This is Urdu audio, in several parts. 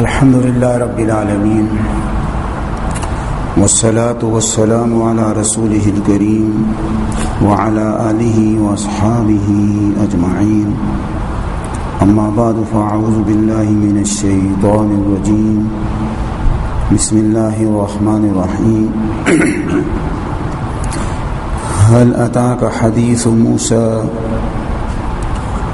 الحمد لله رب العالمين والصلاة والسلام على رسوله الكريم وعلى آله وأصحابه أجمعين أما بعد فأعوذ بالله من الشيطان الرجيم بسم الله الرحمن الرحيم هل أتاك حديث موسى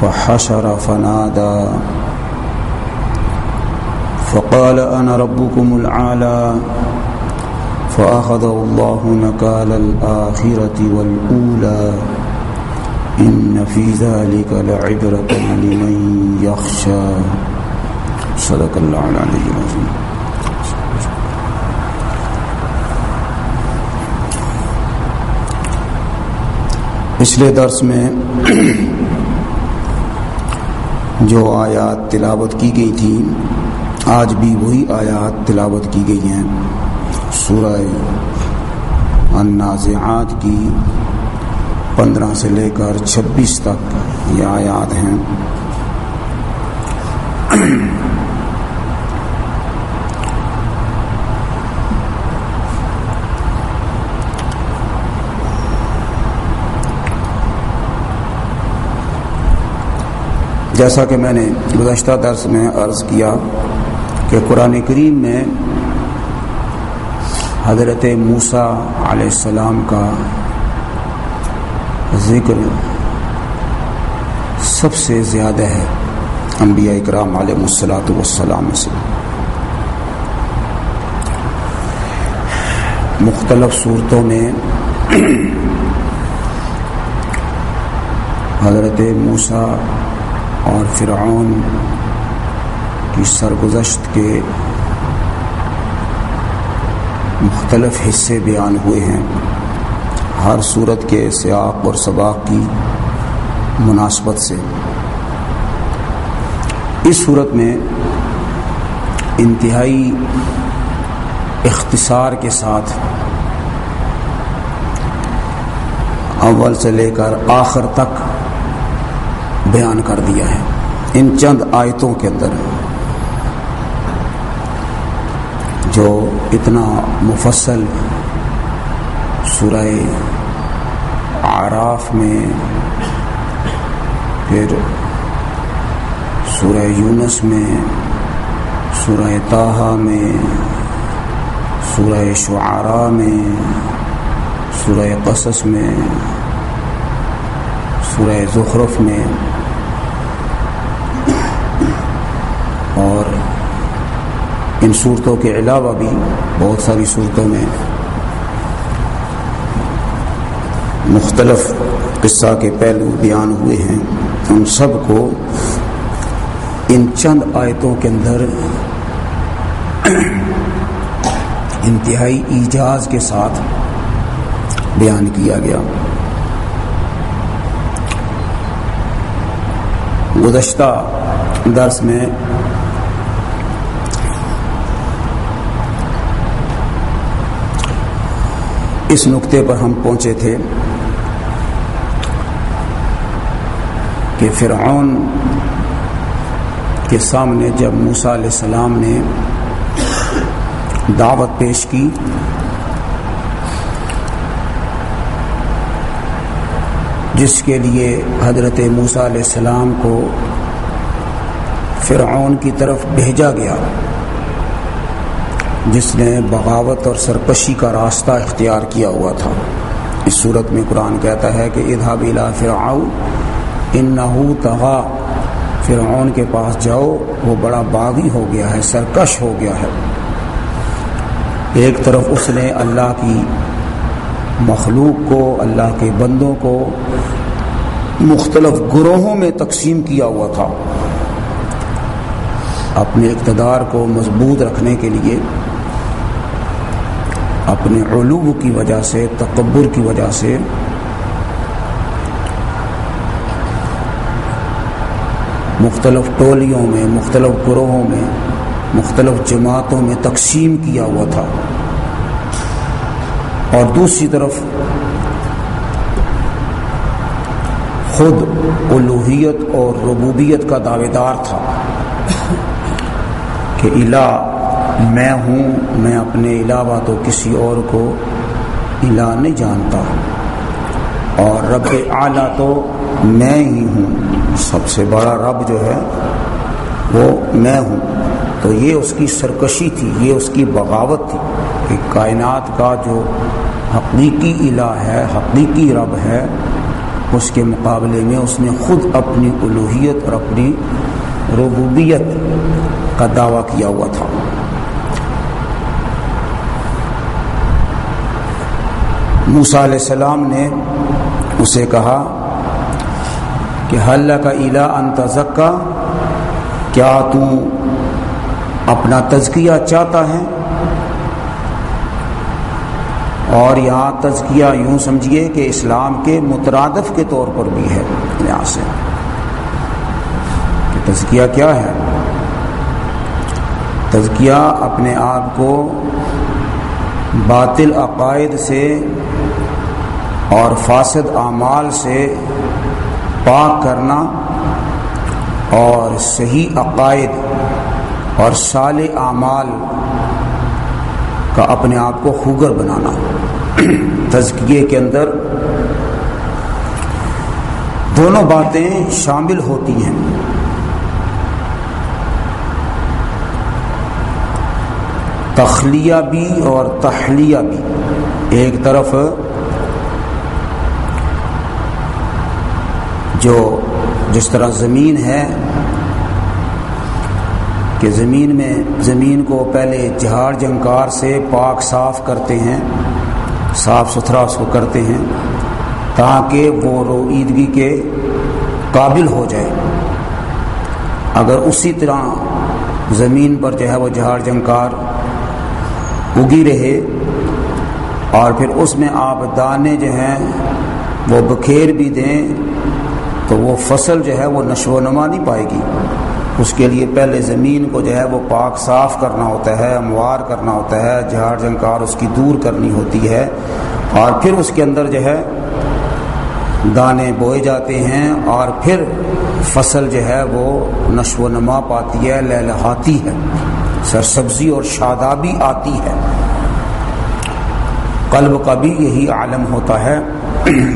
فحشر فنادى. فقال أنا ربكم العالى فأخذه الله نكال الآخرة والأولى. إن في ذلك لعبرة لمن يخشى. صدق الله العلي العظيم. پچھلے درس میں جو آیات تلاوت کی گئی تھی، آج بھی وہی آیات تلاوت کی گئی ہیں۔ سورہ النازعات کی پندرہ سے لے کر چھبیس تک یہ آیات ہیں۔ جیسا کہ میں نے گزشتہ درس میں عرض کیا کہ قرآن کریم میں حضرت موسا علیہ السلام کا ذکر سب سے زیادہ ہے انبیاء اکرام علیہ السلاۃ والسلام سے۔ مختلف صورتوں میں حضرت موسا اور فرعون کی سرگزشت کے مختلف حصے بیان ہوئے ہیں۔ ہر صورت کے سیاق اور سباق کی مناسبت سے۔ اس صورت میں انتہائی اختصار کے ساتھ اول سے لے کر آخر تک بیان کر دیا ہے۔ ان چند آیتوں کے اندر جو اتنا مفصل سورہ آراف میں، پھر سورہ یونس میں، سورہ تاہا میں، سورہ شعراء میں، سورہ قصص میں، سورہ زخرف میں اور ان صورتوں کے علاوہ بھی بہت ساری صورتوں میں مختلف قصہ کے پہلو بیان ہوئے ہیں۔ ان سب کو ان چند آیتوں کے اندر انتہائی ایجاز کے ساتھ بیان کیا گیا۔ گزشتہ درس میں اس نقطے پر ہم پہنچے تھے کہ فرعون کے سامنے جب موسا علیہ السلام نے دعوت پیش کی، جس کے لیے حضرت موسا علیہ السلام کو فرعون کی طرف بھیجا گیا۔ جس نے بغاوت اور سرکشی کا راستہ اختیار کیا ہوا تھا۔ اس صورت میں قرآن کہتا ہے کہ ادھا بلا فرعون ان تغا فرعون کے پاس جاؤ، وہ بڑا باغی ہو گیا ہے، سرکش ہو گیا ہے۔ ایک طرف اس نے اللہ کی مخلوق کو، اللہ کے بندوں کو مختلف گروہوں میں تقسیم کیا ہوا تھا۔ اپنے اقتدار کو مضبوط رکھنے کے لیے، اپنے علوب کی وجہ سے، تکبر کی وجہ سے، مختلف ٹولیوں میں، مختلف گروہوں میں، مختلف جماعتوں میں تقسیم کیا ہوا تھا۔ اور دوسری طرف، خود الوحیت اور ربوبیت کا دعوے دار تھا۔ کہ الہ، میں ہوں، میں اپنے علاوہ تو کسی اور کو الہ نہیں جانتا۔ اور رب اعلیٰ تو میں ہی ہوں۔ سب سے بڑا رب جو ہے، وہ میں ہوں۔ تو یہ اس کی سرکشی تھی، یہ اس کی بغاوت تھی کہ کائنات کا جو حقیقی الہ ہے، حقیقی رب ہے، اس کے مقابلے میں اس نے خود اپنی الوحیت اور اپنی ربوبیت کا دعویٰ کیا ہوا تھا۔ موسا علیہ السلام نے اسے کہا کہ حل کا الا انتظکا کیا تو اپنا تزکیہ چاہتا ہے؟ اور یہاں تزکیہ یوں سمجھیے کہ اسلام کے مترادف کے طور پر بھی ہے۔ یہاں سے تزکیہ کیا ہے؟ تزکیہ اپنے آپ کو باطل عقائد سے اور فاسد اعمال سے پاک کرنا اور صحیح عقائد اور سال اعمال کا اپنے آپ کو خوگر بنانا تزکیے کے اندر دونوں باتیں شامل ہوتی ہیں۔ تخلیہ بھی اور تخلیہ بھی۔ ایک طرف جو جس طرح زمین ہے کہ زمین میں زمین کو پہلے جہاڑ جنکار سے پاک صاف کرتے ہیں، صاف ستھرا اس کو کرتے ہیں، تاکہ وہ رو عیدگی کے قابل ہو جائے۔ اگر اسی طرح زمین پر جو ہے وہ جہاڑ جنکار اگی رہے اور پھر اس میں آپ دانے جو ہیں وہ بکھیر بھی دیں تو وہ فصل جو ہے وہ نشو و نما نہیں پائے گی۔ اس کے لیے پہلے زمین کو جو ہے وہ پاک صاف کرنا ہوتا ہے، اموار کرنا ہوتا ہے، جھاڑ جھنکار اس کی دور کرنی ہوتی ہے۔ اور پھر اس کے اندر جو ہے دانے بوئے جاتے ہیں اور پھر فصل جو ہے وہ نشو و نما پاتی ہے، لہلہاتی ہے۔ سرسبزی اور شادابی آتی ہے۔ قلب کا بھی یہی عالم ہوتا ہے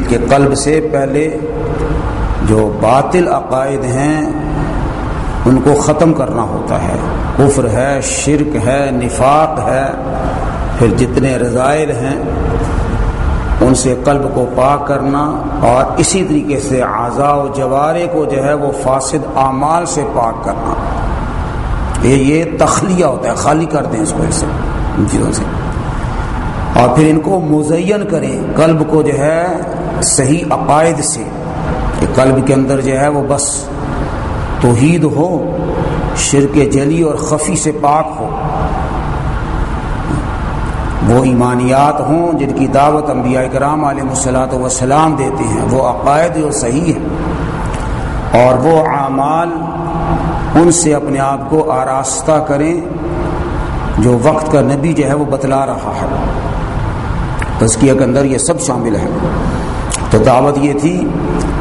کہ قلب سے پہلے جو باطل عقائد ہیں، ان کو ختم کرنا ہوتا ہے۔ کفر ہے، شرک ہے، نفاق ہے۔ پھر جتنے رضائل ہیں، ان سے قلب کو پاک کرنا اور اسی طریقے سے اعضاء و جوارے کو جو ہے وہ فاسد اعمال سے پاک کرنا۔ یہ یہ تخلیہ ہوتا ہے، خالی کر دیں اس کو ایسے، ان چیزوں سے۔ اور پھر ان کو مزین کریں، قلب کو جو ہے صحیح عقائد سے، کہ قلب کے اندر جو ہے وہ بس توحید ہو، شرک جلی اور خفی سے پاک ہو۔ وہ ایمانیات ہوں جن کی دعوت انبیاء کرام علیہ السلاۃ وسلام دیتے ہیں، وہ عقائد جو صحیح ہیں۔ اور وہ اعمال ان سے اپنے آپ کو آراستہ کریں جو وقت کا نبی جو ہے وہ بتلا رہا ہے۔ تزکیہ کے اندر یہ سب شامل ہے تو دعوت یہ تھی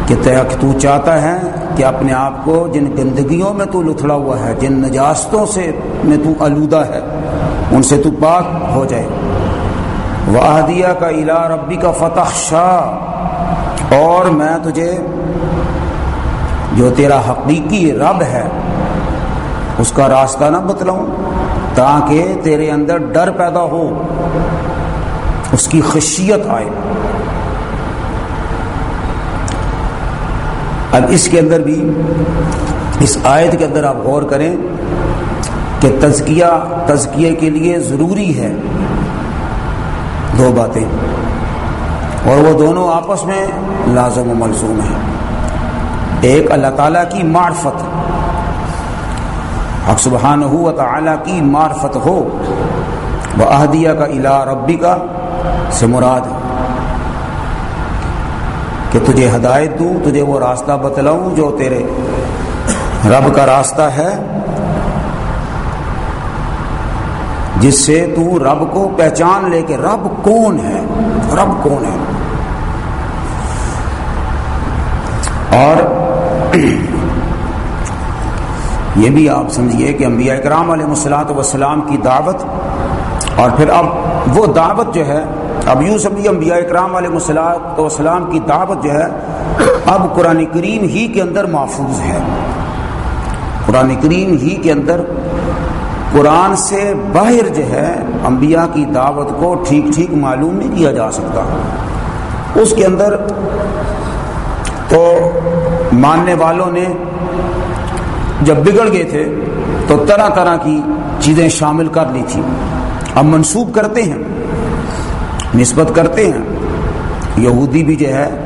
کہ تو چاہتا ہے کہ اپنے آپ کو جن گندگیوں میں تو لتھڑا ہوا ہے، جن نجاستوں سے میں تو آلودہ ہے، ان سے تو پاک ہو جائے۔ واہدیہ کا الا ربی کا فتح شاہ اور میں تجھے جو تیرا حقیقی رب ہے، اس کا راستہ نہ بتلاؤں، تاکہ تیرے اندر ڈر پیدا ہو، اس کی خشیت آئے۔ اب اس کے اندر بھی، اس آیت کے اندر آپ غور کریں کہ تزکیہ تزکیے کے لیے ضروری ہے۔ دو باتیں۔ اور وہ دونوں آپس میں لازم و ملزوم ہیں۔ ایک اللہ تعالیٰ کی معرفت۔ حق سبحان ہو تعالیٰ کی معرفت ہو۔ وہ اہدیہ کا الا ربی کا سے مراد کہ تجھے ہدایت دوں، تجھے وہ راستہ بتلاؤں جو تیرے رب کا راستہ ہے، جس سے تو رب کو پہچان لے کہ رب کون ہے، رب کون ہے۔ اور یہ بھی آپ سمجھیے کہ انبیاء اکرام علیہ مسلاط وسلام کی دعوت اور پھر اب وہ دعوت جو ہے، اب یوں سمجھیے انبیاء اکرام علیہ مسلاط وسلام کی دعوت جو ہے، اب قرآن کریم ہی کے اندر محفوظ ہے۔ قرآن کریم ہی کے اندر قرآن سے باہر جو ہے، انبیاء کی دعوت کو ٹھیک ٹھیک معلوم نہیں کیا جا سکتا۔ اس کے اندر تو ماننے والوں نے جب بگڑ گئے تھے تو طرح طرح کی چیزیں شامل کر لی تھی۔ اب منسوب کرتے ہیں، نسبت کرتے ہیں۔ یہودی بھی جو ہے،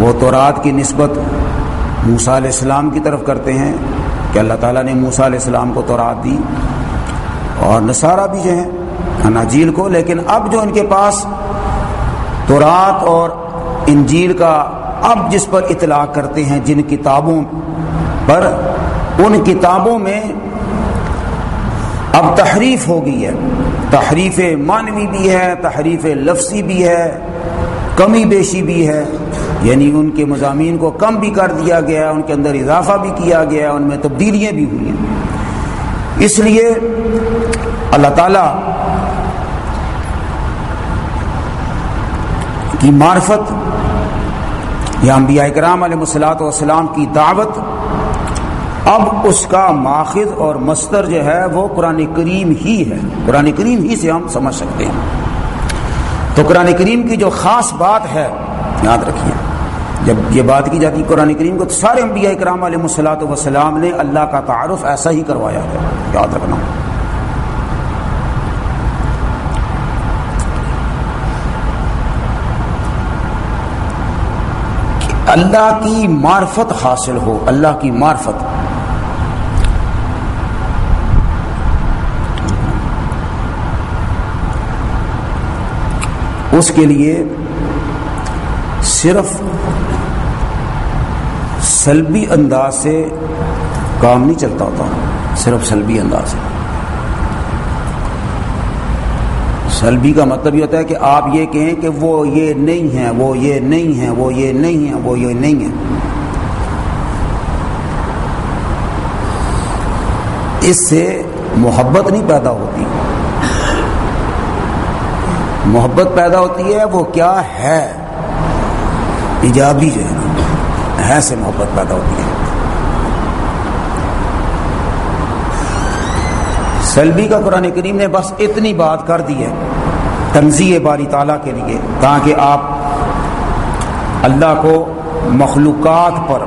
وہ تورات کی نسبت موسا علیہ السلام کی طرف کرتے ہیں کہ اللہ تعالیٰ نے موسا علیہ السلام کو تورات دی۔ اور نصارہ بھی جو ہے اناجیل کو، لیکن اب جو ان کے پاس تورات اور انجیل کا اب جس پر اطلاع کرتے ہیں جن کتابوں پر، ان کتابوں میں اب تحریف ہو گئی ہے۔ تحریف مانوی بھی ہے، تحریف لفظی بھی ہے، کمی بیشی بھی ہے۔ یعنی ان کے مضامین کو کم بھی کر دیا گیا، ان کے اندر اضافہ بھی کیا گیا، ان میں تبدیلیاں بھی ہوئی ہیں۔ اس لیے اللہ تعالی کی معرفت یا انبیاء اکرام علیہ مسلاط والسلام کی دعوت، اب اس کا ماخذ اور مستر جو ہے وہ قرآن کریم ہی ہے۔ قرآن کریم ہی سے ہم سمجھ سکتے ہیں۔ تو قرآن کریم کی جو خاص بات ہے، یاد رکھیے، جب یہ بات کی جاتی قرآن کریم کو تو سارے انبیاء اکرام علیہ مسلاۃ وسلام نے اللہ کا تعارف ایسا ہی کروایا ہے۔ یاد رکھنا۔ اللہ کی معرفت حاصل ہو، اللہ کی معرفت۔ اس کے لیے صرف سلبی انداز سے کام نہیں چلتا ہوتا، صرف سلبی انداز سے۔ سلبی کا مطلب یہ ہوتا ہے کہ آپ یہ کہیں کہ وہ یہ نہیں ہے، وہ یہ نہیں ہے، وہ یہ نہیں ہے، وہ یہ نہیں ہے۔ اس سے محبت نہیں پیدا ہوتی۔ محبت پیدا ہوتی ہے، وہ کیا ہے؟ ایجابی جو ہے ہے سے محبت پیدا ہوتی ہے۔ سلبی کا قرآن کریم نے بس اتنی بات کر دی ہے۔ تنظیم باری تعالیٰ کے لیے، تاکہ آپ اللہ کو مخلوقات پر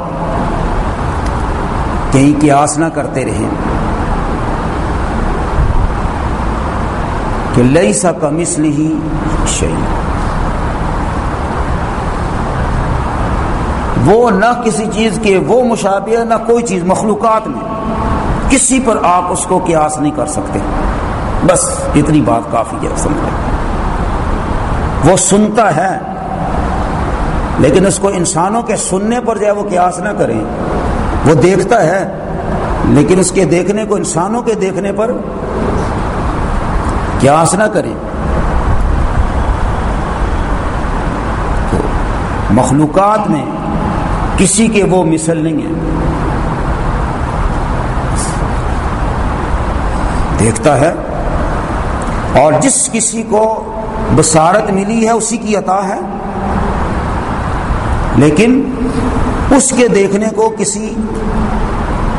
کہیں قیاس نہ کرتے رہیں۔ کہ لئی سا کمس نہیں شہید وہ نہ کسی چیز کے، وہ مشابہ، نہ کوئی چیز، مخلوقات میں۔ کسی پر آپ اس کو قیاس نہیں کر سکتے۔ بس اتنی بات کافی ہے سمجھے وہ سنتا ہے۔ لیکن اس کو انسانوں کے سننے پر جو ہے وہ قیاس نہ کریں۔ وہ دیکھتا ہے، لیکن اس کے دیکھنے کو انسانوں کے دیکھنے پر قیاس نہ کریں۔ مخلوقات میں کسی کے وہ مثل نہیں ہے۔ دیکھتا ہے اور جس کسی کو بسارت ملی ہے، اسی کی عطا ہے۔ لیکن اس کے دیکھنے کو کسی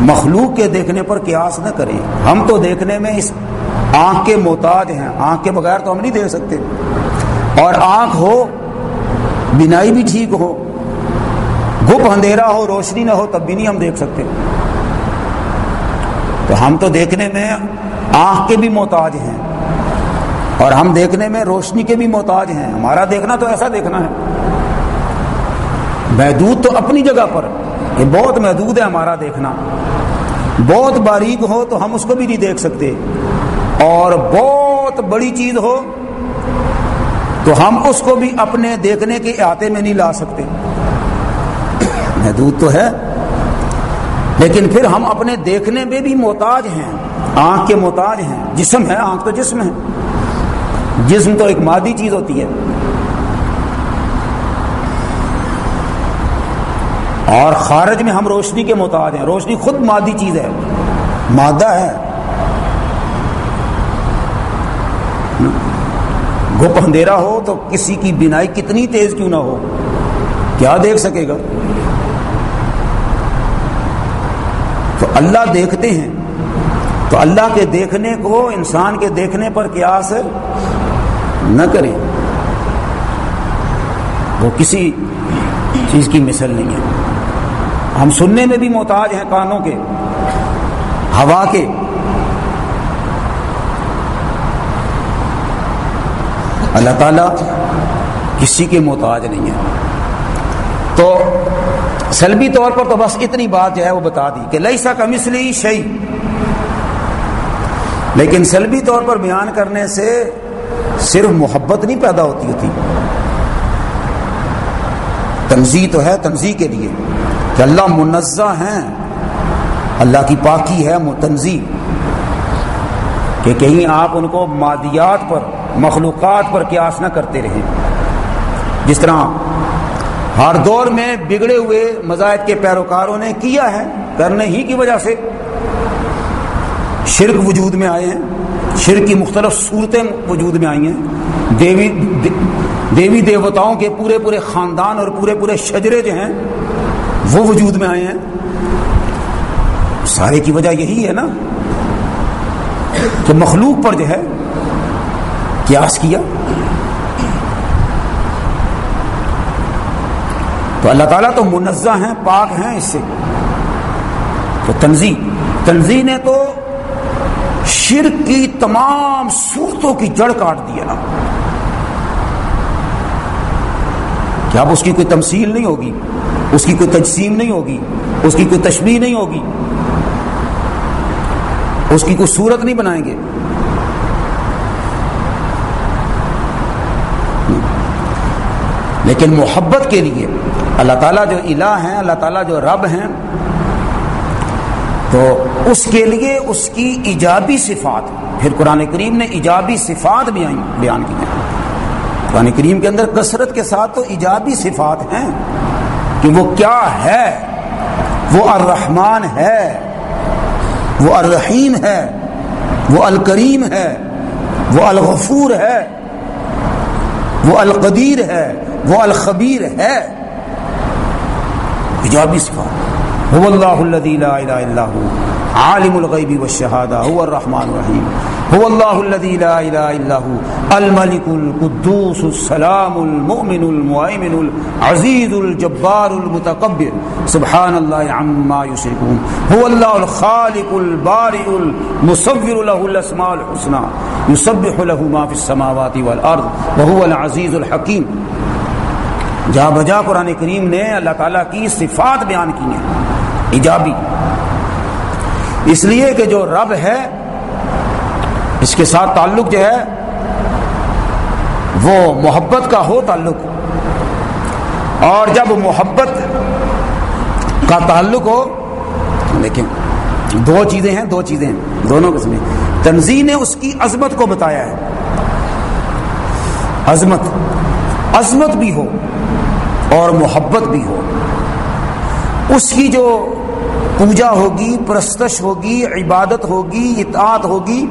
مخلوق کے دیکھنے پر قیاس نہ کریں۔ ہم تو دیکھنے میں اس آنکھ کے محتاج ہیں۔ آنکھ کے بغیر تو ہم نہیں دیکھ سکتے۔ اور آنکھ ہو، بینائی بھی ٹھیک ہو گپ اندھیرا ہو، روشنی نہ ہو، تب بھی نہیں ہم دیکھ سکتے۔ تو ہم تو دیکھنے میں آنکھ کے بھی محتاج ہیں۔ اور ہم دیکھنے میں روشنی کے بھی محتاج ہیں۔ ہمارا دیکھنا تو ایسا دیکھنا ہے۔ محدود تو اپنی جگہ پر۔ یہ بہت محدود ہے ہمارا دیکھنا۔ بہت باریک ہو تو ہم اس کو بھی نہیں دیکھ سکتے۔ اور بہت بڑی چیز ہو تو ہم اس کو بھی اپنے دیکھنے کے احاطے میں نہیں لا سکتے۔ محدود تو ہے۔ لیکن پھر ہم اپنے دیکھنے میں بھی محتاج ہیں۔ آنکھ کے محتاج ہیں۔ جسم ہے، آنکھ تو جسم ہے۔ جسم تو ایک مادی چیز ہوتی ہے۔ اور خارج میں ہم روشنی کے محتاج ہیں۔ روشنی خود مادی چیز ہے۔ مادہ ہے۔ گپ اندھیرا ہو تو کسی کی بینائی کتنی تیز کیوں نہ ہو۔ کیا دیکھ سکے گا؟ تو اللہ دیکھتے ہیں۔ تو اللہ کے دیکھنے کو انسان کے دیکھنے پر قیاس نہ کریں۔ وہ کسی چیز کی مثل نہیں ہے۔ ہم سننے میں بھی محتاج ہیں کانوں کے، ہوا کے۔ اللہ تعالی کسی کے محتاج نہیں ہے۔ تو سلبی طور پر تو بس اتنی بات جو ہے وہ بتا دی کہ لئی سا کمسلی شعی لیکن سلبی طور پر بیان کرنے سے صرف محبت نہیں پیدا ہوتی ہوتی تنظیم تو ہے تنظیم کے لیے کہ اللہ منزہ ہیں۔ اللہ کی پاکی ہے متنزی کہ کہیں آپ ان کو مادیات پر، مخلوقات پر قیاس نہ کرتے رہیں۔ جس طرح ہر دور میں بگڑے ہوئے مذاہب کے پیروکاروں نے کیا ہے، کرنے ہی کی وجہ سے شرک وجود میں آئے ہیں۔ شرک کی مختلف صورتیں وجود میں آئی ہیں۔ دیوی دیوی دیوتاؤں کے پورے پورے خاندان اور پورے پورے شجرے جو ہیں، وہ وجود میں آئے ہیں۔ سارے کی وجہ یہی ہے نا کہ مخلوق پر جو ہے، قیاس کیا۔ تو اللہ تعالیٰ تو منزہ ہیں، پاک ہیں اس سے۔ تو تنظیم تنظیم نے تو شرک کی تمام صورتوں کی جڑ کاٹ دیا نا۔ کیا اب اس کی کوئی تمثیل نہیں ہوگی؟ اس کی کوئی تجسیم نہیں ہوگی؟ اس کی کوئی تشبیح نہیں ہوگی؟ اس کی کوئی صورت نہیں بنائیں گے۔ لیکن محبت کے لیے اللہ تعالیٰ جو الہ ہیں، اللہ تعالیٰ جو رب ہیں تو اس کے لیے اس کی ایجابی صفات پھر قرآن کریم نے ایجابی صفات بھی بیان کی ہیں۔ قرآن کریم کے اندر کثرت کے ساتھ تو ایجابی صفات ہیں کہ وہ کیا ہے؟ وہ الرحمن ہے، وہ الرحیم ہے، وہ الکریم ہے، وہ الغفور ہے، وہ القدیر ہے، وہ الخبیر ہے۔ ایجابی صفات۔ هو اللہ الذي لا الہ الا هو. عالم الغیب والشہادہ هو الرحمن الرحیم هو الله الذي لا اله الا هو. الملك القدوس السلام المؤمن المؤمن العزيز الجبار المتكبر. سبحان الله عما يشركون. هو الله الخالق البارئ المصور له الاسماء الحسنى. يسبح له ما في السماوات والارض وهو العزيز الحكيم. جا بجا قرآن کریم نے اللہ تعالیٰ کی صفات بیان کی ہیں۔ ایجابی۔ اس لیے کہ جو رب ہے، اس کے ساتھ تعلق جو ہے، وہ محبت کا ہو تعلق۔ اور جب محبت کا تعلق ہو، لیکن دو چیزیں ہیں، دو چیزیں ہیں دونوں قسمیں تنظیم نے اس کی عظمت کو بتایا ہے۔ عظمت عظمت بھی ہو اور محبت بھی ہو۔ اس کی جو پوجا ہوگی، پرستش ہوگی، عبادت ہوگی، اطاعت ہوگی،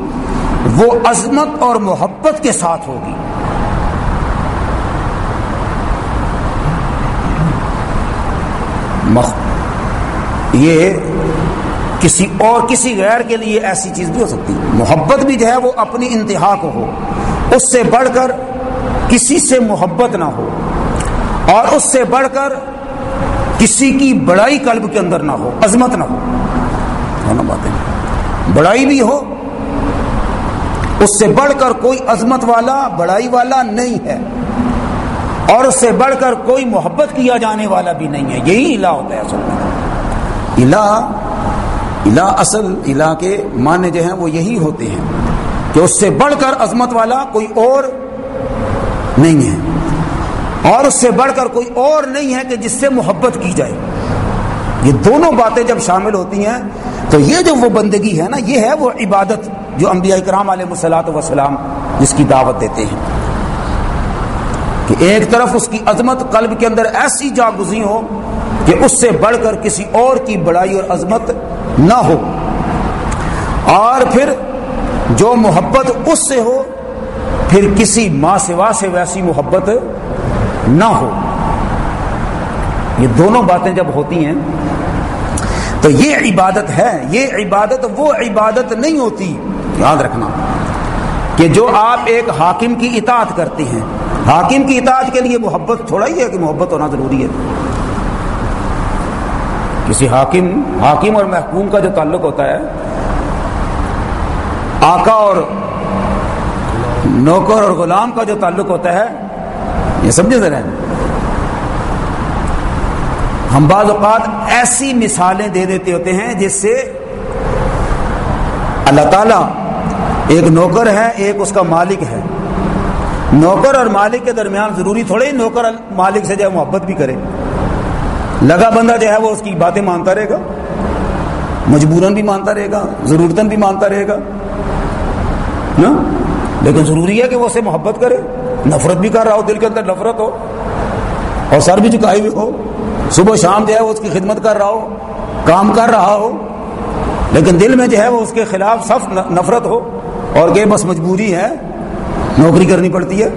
وہ عظمت اور محبت کے ساتھ ہوگی۔ یہ کسی اور کسی غیر کے لیے ایسی چیز بھی ہو سکتی محبت بھی جو ہے وہ اپنی انتہا کو ہو۔ اس سے بڑھ کر کسی سے محبت نہ ہو۔ اور اس سے بڑھ کر کسی کی بڑائی قلب کے اندر نہ ہو، عظمت نہ ہو۔ دونوں باتیں۔ بڑائی بھی ہو، اس سے بڑھ کر کوئی عظمت والا، بڑائی والا نہیں ہے۔ اور اس سے بڑھ کر کوئی محبت کیا جانے والا بھی نہیں ہے۔ یہی الہ ہوتا ہے اصل میں۔ الہ الہ اصل، الہ کے معنی جو ہیں وہ یہی ہوتے ہیں کہ اس سے بڑھ کر عظمت والا کوئی اور نہیں ہے۔ اور اس سے بڑھ کر کوئی اور نہیں ہے کہ جس سے محبت کی جائے۔ یہ دونوں باتیں جب شامل ہوتی ہیں، تو یہ جو وہ بندگی ہے نا، یہ ہے وہ عبادت جو انبیاء کرام علیہ مسلاط وسلام جس کی دعوت دیتے ہیں۔ کہ ایک طرف اس کی عظمت قلب کے اندر ایسی جاگزی ہو کہ اس سے بڑھ کر کسی اور کی بڑائی اور عظمت نہ ہو۔ اور پھر جو محبت اس سے ہو، پھر کسی ماں سوا سے ویسی محبت نہ ہو۔ یہ دونوں باتیں جب ہوتی ہیں، تو یہ عبادت ہے، یہ عبادت، وہ عبادت نہیں ہوتی۔ یاد رکھنا کہ جو آپ ایک حاکم کی اطاعت کرتے ہیں، حاکم کی اطاعت کے لیے محبت تھوڑا ہی ہے کہ محبت ہونا ضروری ہے۔ کسی حاکم حاکم اور محکوم کا جو تعلق ہوتا ہے، آقا اور نوکر اور غلام کا جو تعلق ہوتا ہے یہ سمجھے ذرا جی۔ ہم بعض اوقات ایسی مثالیں دے دیتے ہوتے ہیں جس سے اللہ تعالی ایک نوکر ہے، ایک اس کا مالک ہے۔ نوکر اور مالک کے درمیان ضروری تھوڑے ہی نوکر مالک سے جو ہے محبت بھی کرے۔ لگا بندہ جو ہے وہ اس کی باتیں مانتا رہے گا، مجبوراً بھی مانتا رہے گا، ضرورتاً بھی مانتا رہے گا۔ نا؟ لیکن ضروری ہے کہ وہ اسے محبت کرے۔ نفرت بھی کر رہا ہو، دل کے اندر نفرت ہو، اور سر بھی چکائی بھی ہو۔ صبح شام جو ہے وہ اس کی خدمت کر رہا ہو، کام کر رہا ہو، لیکن دل میں جو ہے وہ اس کے خلاف سخت نفرت ہو، اور کہ بس مجبوری ہے، نوکری کرنی پڑتی ہے،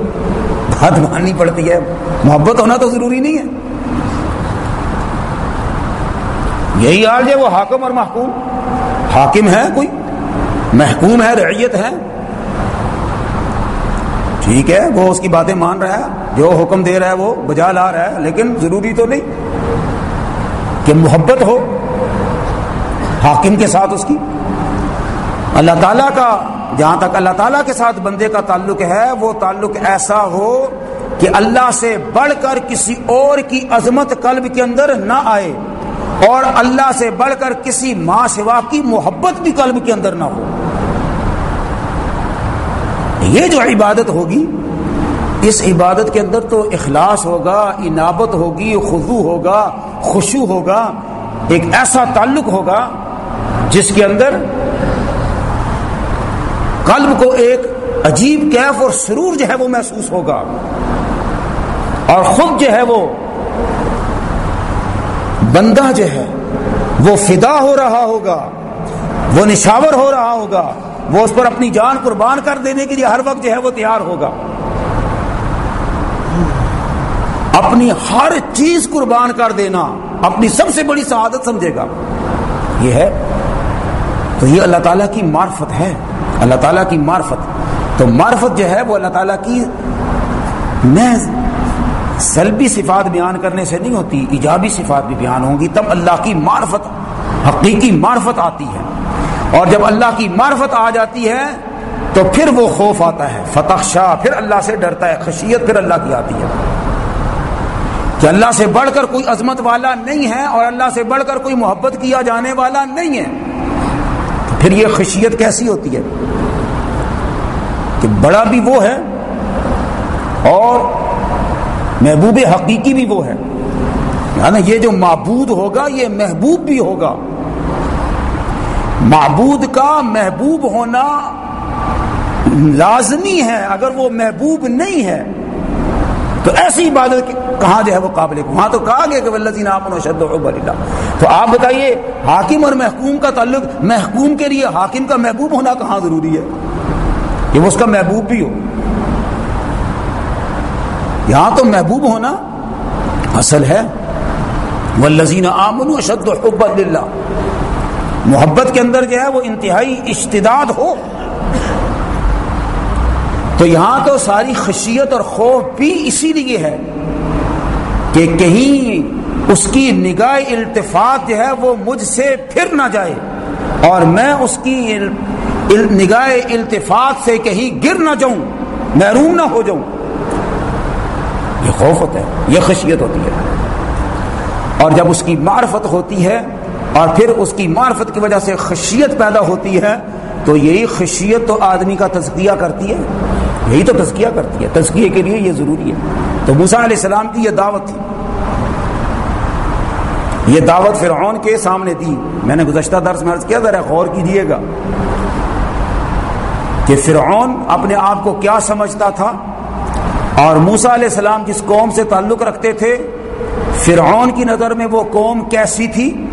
بات ماننی پڑتی ہے۔ محبت ہونا تو ضروری نہیں ہے۔ یہی حال ہے وہ حاکم اور محکوم۔ حاکم ہے کوئی، محکوم ہے، رعیت ہے۔ ٹھیک ہے، وہ اس کی باتیں مان رہا ہے، جو حکم دے رہا ہے وہ بجا لا رہا ہے، لیکن ضروری تو نہیں کہ محبت ہو حاکم کے ساتھ اس کی۔ اللہ تعالیٰ کا، جہاں تک اللہ تعالیٰ کے ساتھ بندے کا تعلق ہے، وہ تعلق ایسا ہو کہ اللہ سے بڑھ کر کسی اور کی عظمت قلب کے اندر نہ آئے اور اللہ سے بڑھ کر کسی ماں سوا کی محبت بھی قلب کے اندر نہ ہو۔ یہ جو عبادت ہوگی، اس عبادت کے اندر تو اخلاص ہوگا، انابت ہوگی خضو ہوگا خوشو ہوگا، ایک ایسا تعلق ہوگا جس کے اندر قلب کو ایک عجیب کیف اور سرور جو ہے وہ محسوس ہوگا اور خود جو ہے وہ بندہ جو ہے وہ فدا ہو رہا ہوگا، وہ نشاور ہو رہا ہوگا وہ اس پر اپنی جان قربان کر دینے کے لیے ہر وقت جو ہے وہ تیار ہوگا۔ اپنی ہر چیز قربان کر دینا اپنی سب سے بڑی سعادت سمجھے گا۔ یہ ہے۔ تو یہ اللہ تعالیٰ کی معرفت ہے۔ اللہ تعالیٰ کی معرفت۔ تو معرفت جو ہے وہ اللہ تعالیٰ کی محض سلبی صفات بیان کرنے سے نہیں ہوتی، ایجابی صفات بھی بیان ہوں گی۔ تب اللہ کی معرفت، حقیقی معرفت آتی ہے۔ اور جب اللہ کی معرفت آ جاتی ہے تو پھر وہ خوف آتا ہے۔ فتح شاہ پھر اللہ سے ڈرتا ہے، خشیت پھر اللہ کی آتی ہے۔ کہ اللہ سے بڑھ کر کوئی عظمت والا نہیں ہے اور اللہ سے بڑھ کر کوئی محبت کیا جانے والا نہیں ہے۔ پھر یہ خشیت کیسی ہوتی ہے؟ کہ بڑا بھی وہ ہے اور محبوب حقیقی بھی وہ ہے۔ یعنی یہ جو معبود ہوگا، یہ محبوب بھی ہوگا۔ معبود کا محبوب ہونا لازمی ہے، اگر وہ محبوب نہیں ہے، تو ایسی عبادت کہاں جو ہے وہ قابل وہاں تو کہا گیا کہ ولزین شد اللہ تو آپ بتائیے، حاکم اور محکوم کا تعلق محکوم کے لیے حاکم کا محبوب ہونا کہاں ضروری ہے؟ کہ وہ اس کا محبوب بھی ہو۔ یہاں تو محبوب ہونا اصل ہے۔ ولزین آمن شد حب اللہ محبت کے اندر جو ہے وہ انتہائی اشتداد ہو۔ تو یہاں تو ساری خشیت اور خوف بھی اسی لیے ہے کہ کہیں اس کی نگاہ التفات جو ہے وہ مجھ سے پھر نہ جائے اور میں اس کی نگاہ التفات سے کہیں گر نہ جاؤں، محروم نہ ہو جاؤں۔ یہ خوف ہوتا ہے، یہ خشیت ہوتی ہے۔ اور جب اس کی معرفت ہوتی ہے اور پھر اس کی معرفت کی وجہ سے خشیت پیدا ہوتی ہے، تو یہی خشیت تو آدمی کا تزکیہ کرتی ہے۔ یہی تو تزکیہ کرتی ہے۔ تزکیے کے لیے یہ ضروری ہے۔ تو موسا علیہ السلام کی یہ دعوت تھی۔ یہ دعوت فرعون کے سامنے دی میں نے گزشتہ درس میں عرض کیا، ذرا غور کیجیے گا کہ فرعون اپنے آپ کو کیا سمجھتا تھا۔ اور موسا علیہ السلام جس قوم سے تعلق رکھتے تھے، فرعون کی نظر میں وہ قوم کیسی تھی؟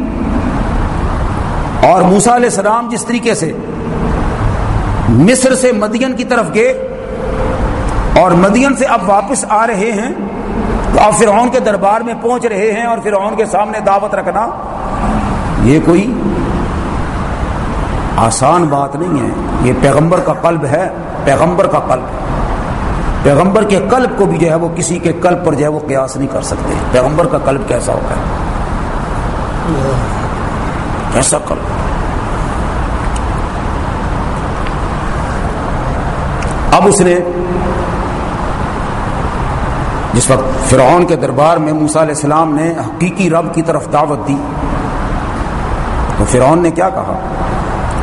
اور موسا علیہ السلام جس طریقے سے مصر سے مدین کی طرف گئے اور مدین سے اب واپس آ رہے ہیں تو اب فرعون کے دربار میں پہنچ رہے ہیں اور فرعون کے سامنے دعوت رکھنا یہ کوئی آسان بات نہیں ہے۔ یہ پیغمبر کا قلب ہے۔ پیغمبر کا قلب۔ پیغمبر کے قلب کو بھی جو ہے وہ کسی کے قلب پر جو ہے وہ قیاس نہیں کر سکتے۔ پیغمبر کا قلب کیسا ہوتا ہے؟ کیسا قلب؟ اب اس نے جس وقت فرعون کے دربار میں موسا علیہ السلام نے حقیقی رب کی طرف دعوت دی، تو فرعون نے کیا کہا؟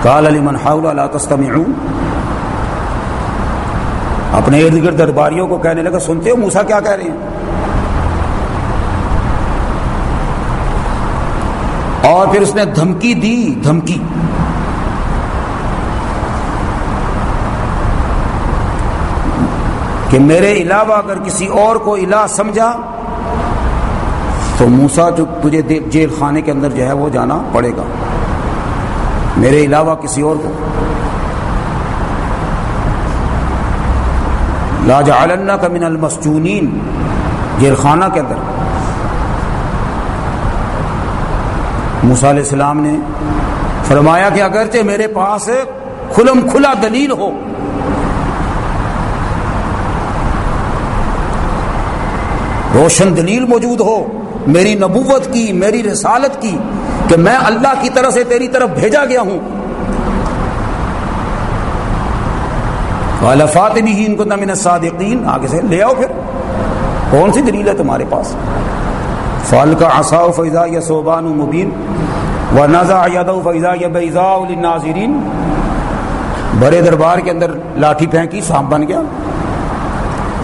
کال علی منحول تستمعون۔ اپنے ارد گرد درباریوں کو کہنے لگا، سنتے ہو موسا کیا کہہ رہے ہیں؟ اور پھر اس نے دھمکی دی، دھمکی۔ کہ میرے علاوہ اگر کسی اور کو الہ سمجھا، تو موسا جو تجھے جیل خانے کے اندر جو ہے وہ جانا پڑے گا۔ میرے علاوہ کسی اور کو۔ لاج کا من المسجونین، جیل خانہ کے اندر۔ موسا علیہ السلام نے فرمایا کہ اگرچہ میرے پاس کھلم کھلا دلیل ہو روشن دلیل موجود ہو، میری نبوت کی، میری رسالت کی کہ میں اللہ کی طرف سے تیری طرف بھیجا گیا ہوں۔ فاطمی ہی ان کو تمن صادقین آگے سے لے آؤ پھر۔ کون سی دلیل ہے تمہارے پاس؟ فال کا آسا فیضا یا صوبان مبین۔ و نازا یاد فیضا یا بیضا ناظرین بڑے دربار کے اندر لاٹھی پھینکی، سانپ بن گیا۔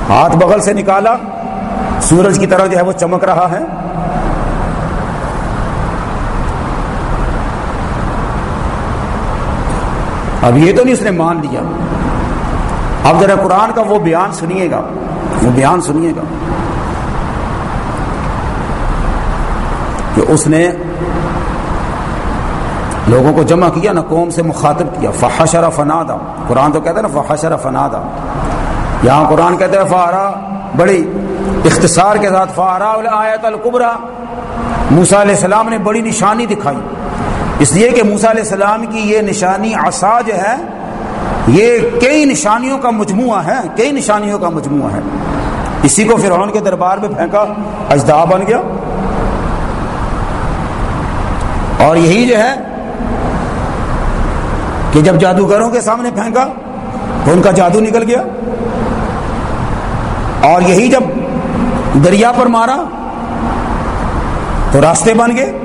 ہاتھ بغل سے نکالا۔ سورج کی طرح جو ہے وہ چمک رہا ہے۔ اب یہ تو نہیں اس نے مان لیا۔ اب ذرا قرآن کا وہ بیان سنیے گا۔ وہ بیان سنیے گا۔ کہ اس نے لوگوں کو جمع کیا نا قوم سے مخاطب کیا۔ فحشر فنادا قرآن تو کہتا ہے نا، فحشر فنادا یہاں قرآن کہتا ہے، فارا بڑی اختصار کے ساتھ فارا آیت القبرا موسا علیہ السلام نے بڑی نشانی دکھائی۔ اس لیے کہ موسا علیہ السلام کی یہ نشانی عصا جو ہے، یہ کئی نشانیوں کا مجموعہ ہے، کئی نشانیوں کا مجموعہ ہے۔ اسی کو فرعون کے دربار میں پھینکا اجدا بن گیا۔ اور یہی جو ہے کہ جب جادوگروں کے سامنے پھینکا تو ان کا جادو نکل گیا۔ اور یہی جب دریا پر مارا تو راستے بن گئے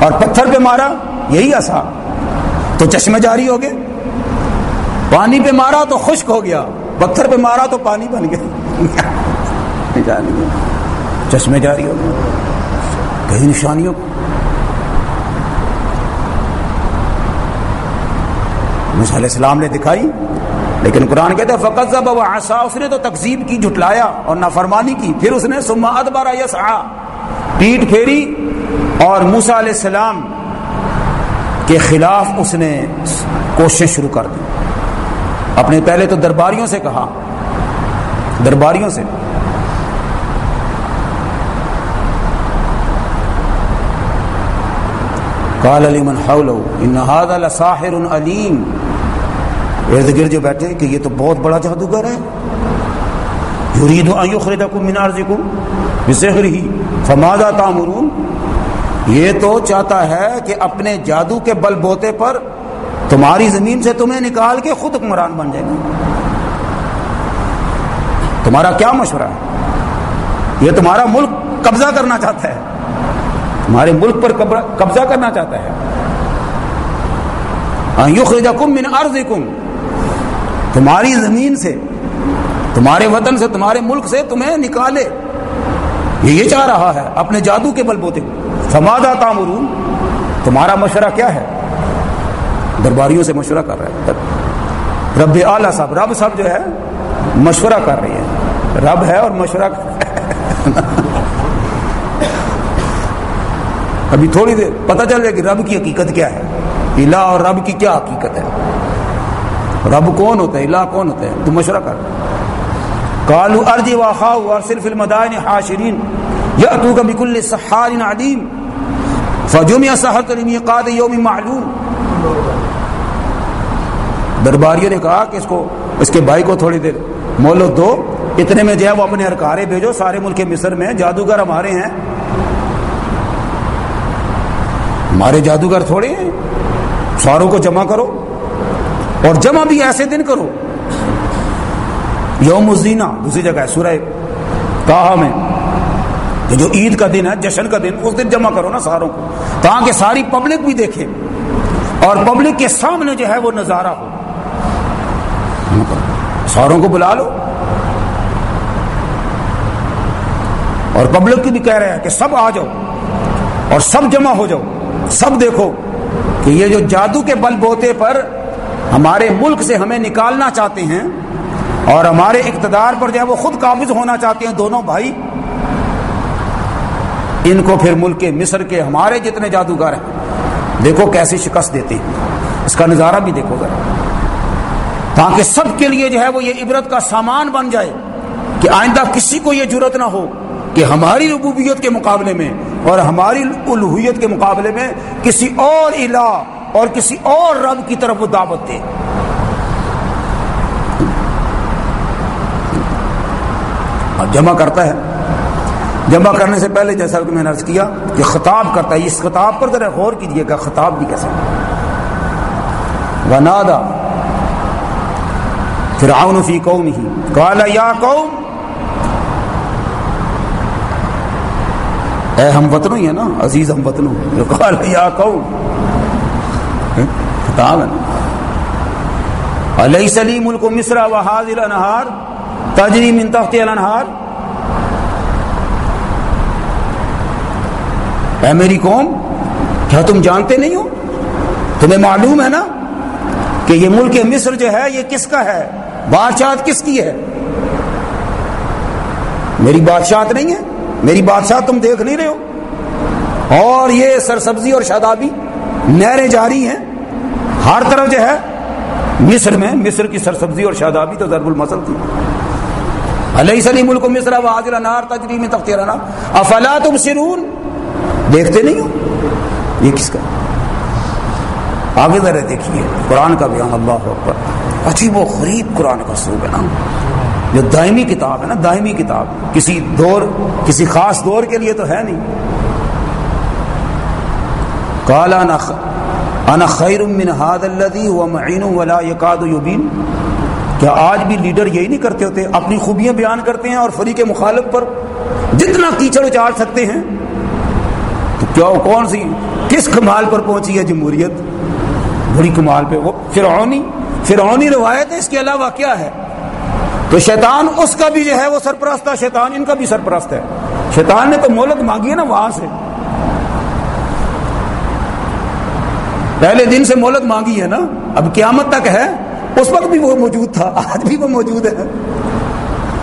اور پتھر پہ مارا، یہی اصا تو چشمے جاری ہو گئے۔ پانی پہ مارا تو خشک ہو گیا۔ پتھر پہ مارا تو پانی بن گیا۔ چشمے جاری ہو گئے کئی نشانیوں علیہ السلام نے دکھائی۔ لیکن قرآن کہتے ہیں فقط ضب و آسا اس نے تو تقزیب کی، جھٹلایا اور نافرمانی کی۔ پھر اس نے سما ادبارا یس پیٹ پھیری اور موسا علیہ السلام کے خلاف اس نے کوشش شروع کر دی۔ اپنے پہلے تو درباریوں سے کہا۔ درباریوں سے۔ کال علی من ان لساحر علیم ارد گرد جو بیٹھے کہ یہ تو بہت بڑا جادوگر ہے۔ یرید ان یخرجکم من ارضکم بسحرہ فماذا تامرون؟ یہ تو چاہتا ہے کہ اپنے جادو کے بل بوتے پر تمہاری زمین سے تمہیں نکال کے خود حکمران بن جائے گا تمہارا کیا مشورہ ہے؟ یہ تمہارا ملک قبضہ کرنا چاہتا ہے۔ ہمارے ملک پر قبضہ کرنا چاہتا ہے۔ من ارضکم تمہاری زمین سے، تمہارے وطن سے، تمہارے ملک سے تمہیں نکالے۔ یہ یہ چاہ رہا ہے اپنے جادو کے بل بوتے فمادا تامرون؟ تمہارا مشورہ کیا ہے؟ درباریوں سے مشورہ کر رہے ہیں۔ رب اعلیٰ صاحب، رب صاحب جو ہے، مشورہ کر رہی ہے۔ رب ہے اور مشورہ ابھی تھوڑی دیر پتہ چل جائے کہ رب کی حقیقت کیا ہے۔ الہ اور رب کی کیا حقیقت ہے؟ رب کون ہوتا ہے الہ کون ہوتا ہے تو مشورہ کر۔ کالو ارجی واخا اور صرف المدائن حاشرین یا تو کا بکل سحار علیم فجم یا سحر کریم قاد یوم معلوم۔ درباریوں نے کہا کہ اس کو اس کے بھائی کو تھوڑی دیر مولت دو، اتنے میں جو ہے وہ اپنے ہرکارے بھیجو، سارے ملک مصر میں۔ جادوگر ہمارے ہیں۔ ہمارے جادوگر تھوڑے ہیں۔ ساروں کو جمع کرو۔ اور جمع بھی ایسے دن کرو۔ یوم الزینہ دوسری جگہ ہے، سورہ کہا میں۔ جو عید کا دن ہے، جشن کا دن، اس دن جمع کرو نا ساروں کو، تاکہ ساری پبلک بھی دیکھے اور پبلک کے سامنے جو ہے وہ نظارہ ہو۔ ساروں کو بلا لو۔ اور پبلک کی بھی کہہ رہے ہیں کہ سب آ جاؤ اور سب جمع ہو جاؤ، سب دیکھو کہ یہ جو جادو کے بل بوتے پر ہمارے ملک سے ہمیں نکالنا چاہتے ہیں اور ہمارے اقتدار پر جو ہے وہ خود قابض ہونا چاہتے ہیں دونوں بھائی، ان کو پھر ملک کے مصر کے ہمارے جتنے جادوگر ہیں، دیکھو کیسی شکست دیتے ہیں۔ اس کا نظارہ بھی دیکھو گا تاکہ سب کے لیے جو ہے وہ یہ عبرت کا سامان بن جائے کہ آئندہ کسی کو یہ ضرورت نہ ہو کہ ہماری ربوبیت کے مقابلے میں اور ہماری الوحیت کے مقابلے میں کسی اور الہ اور کسی اور رب کی طرف وہ دعوت دے۔ اب جمع کرتا ہے۔ جمع کرنے سے پہلے جیسا کہ میں نے کیا کہ خطاب کرتا ہے۔ اس خطاب پر ذرا غور کیجیے گا، خطاب بھی کیسے ونادا فرعون فی قومه۔ قال یا قوم، اے ہم وطنوں ہی ہے نا، عزیز ہم وطنوں۔ جو قال یا قوم خطاب علیہ لی ملک مصر و حاضر انہار تجری من تحت الانہار۔ اے میری قوم، کیا تم جانتے نہیں ہو؟ تمہیں معلوم ہے نا کہ یہ ملک مصر جو ہے، یہ کس کا ہے؟ بادشاہت کس کی ہے؟ میری بادشاہت نہیں ہے۔ میری بادشاہ تم دیکھ نہیں رہے ہو۔ اور یہ سرسبزی اور شادابی نہریں جاری ہیں۔ ہر طرف جو ہے، مصر میں، مصر کی سرسبزی اور شادابی تو ضرب المسل تھی۔ علیہ سلی ملک مصر و حاضر نار تجری میں تختی افلا تم سرون دیکھتے نہیں ہو؟ یہ کس کا؟ آگے ذرا دیکھیے، قرآن کا بیان، اللہ اکبر۔ عجیب و غریب قرآن کا سوگ ہے نا۔ جو دائمی کتاب ہے نا، دائمی کتاب۔ کسی دور، کسی خاص دور کے لیے تو ہے نہیں۔ کالا انا خیر من ہاد الذي هو معین ولا يكاد يبين کیا آج بھی لیڈر یہی نہیں کرتے ہوتے، اپنی خوبیاں بیان کرتے ہیں اور فریق مخالف پر جتنا کیچڑ اچار سکتے ہیں۔ تو کیا کون سی، کس کمال پر پہنچی ہے جمہوریت؟ بڑی کمال پہ۔ وہ فرعونی فرعونی روایت ہے، اس کے علاوہ کیا ہے؟ تو شیطان اس کا بھی جو ہے، وہ سرپرست تھا شیطان ان کا بھی سرپرست ہے۔ شیطان نے تو مولت مانگی ہے نا وہاں سے۔ پہلے دن سے مولت مانگی ہے نا، اب قیامت تک ہے، اس وقت بھی وہ موجود تھا، آج بھی وہ موجود ہے۔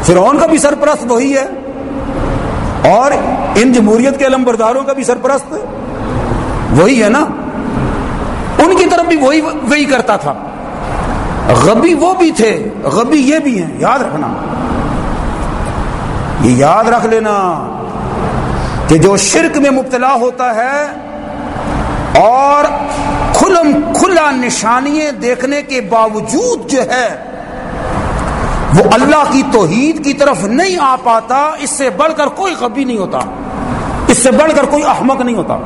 فرعون کا بھی سرپرست وہی ہے۔ اور ان جمہوریت کے علم برداروں کا بھی سرپرست وہی ہے نا۔ ان کی طرف بھی وہی وہی کرتا تھا۔ غبی وہ بھی تھے، غبی یہ بھی ہیں، یاد رکھنا۔ یہ یاد رکھ لینا کہ جو شرک میں مبتلا ہوتا ہے اور کھلم کھلا نشانیاں دیکھنے کے باوجود جو ہے، وہ اللہ کی توحید کی طرف نہیں آ پاتا، اس سے بڑھ کر کوئی غبی نہیں ہوتا، اس سے بڑھ کر کوئی احمق نہیں ہوتا۔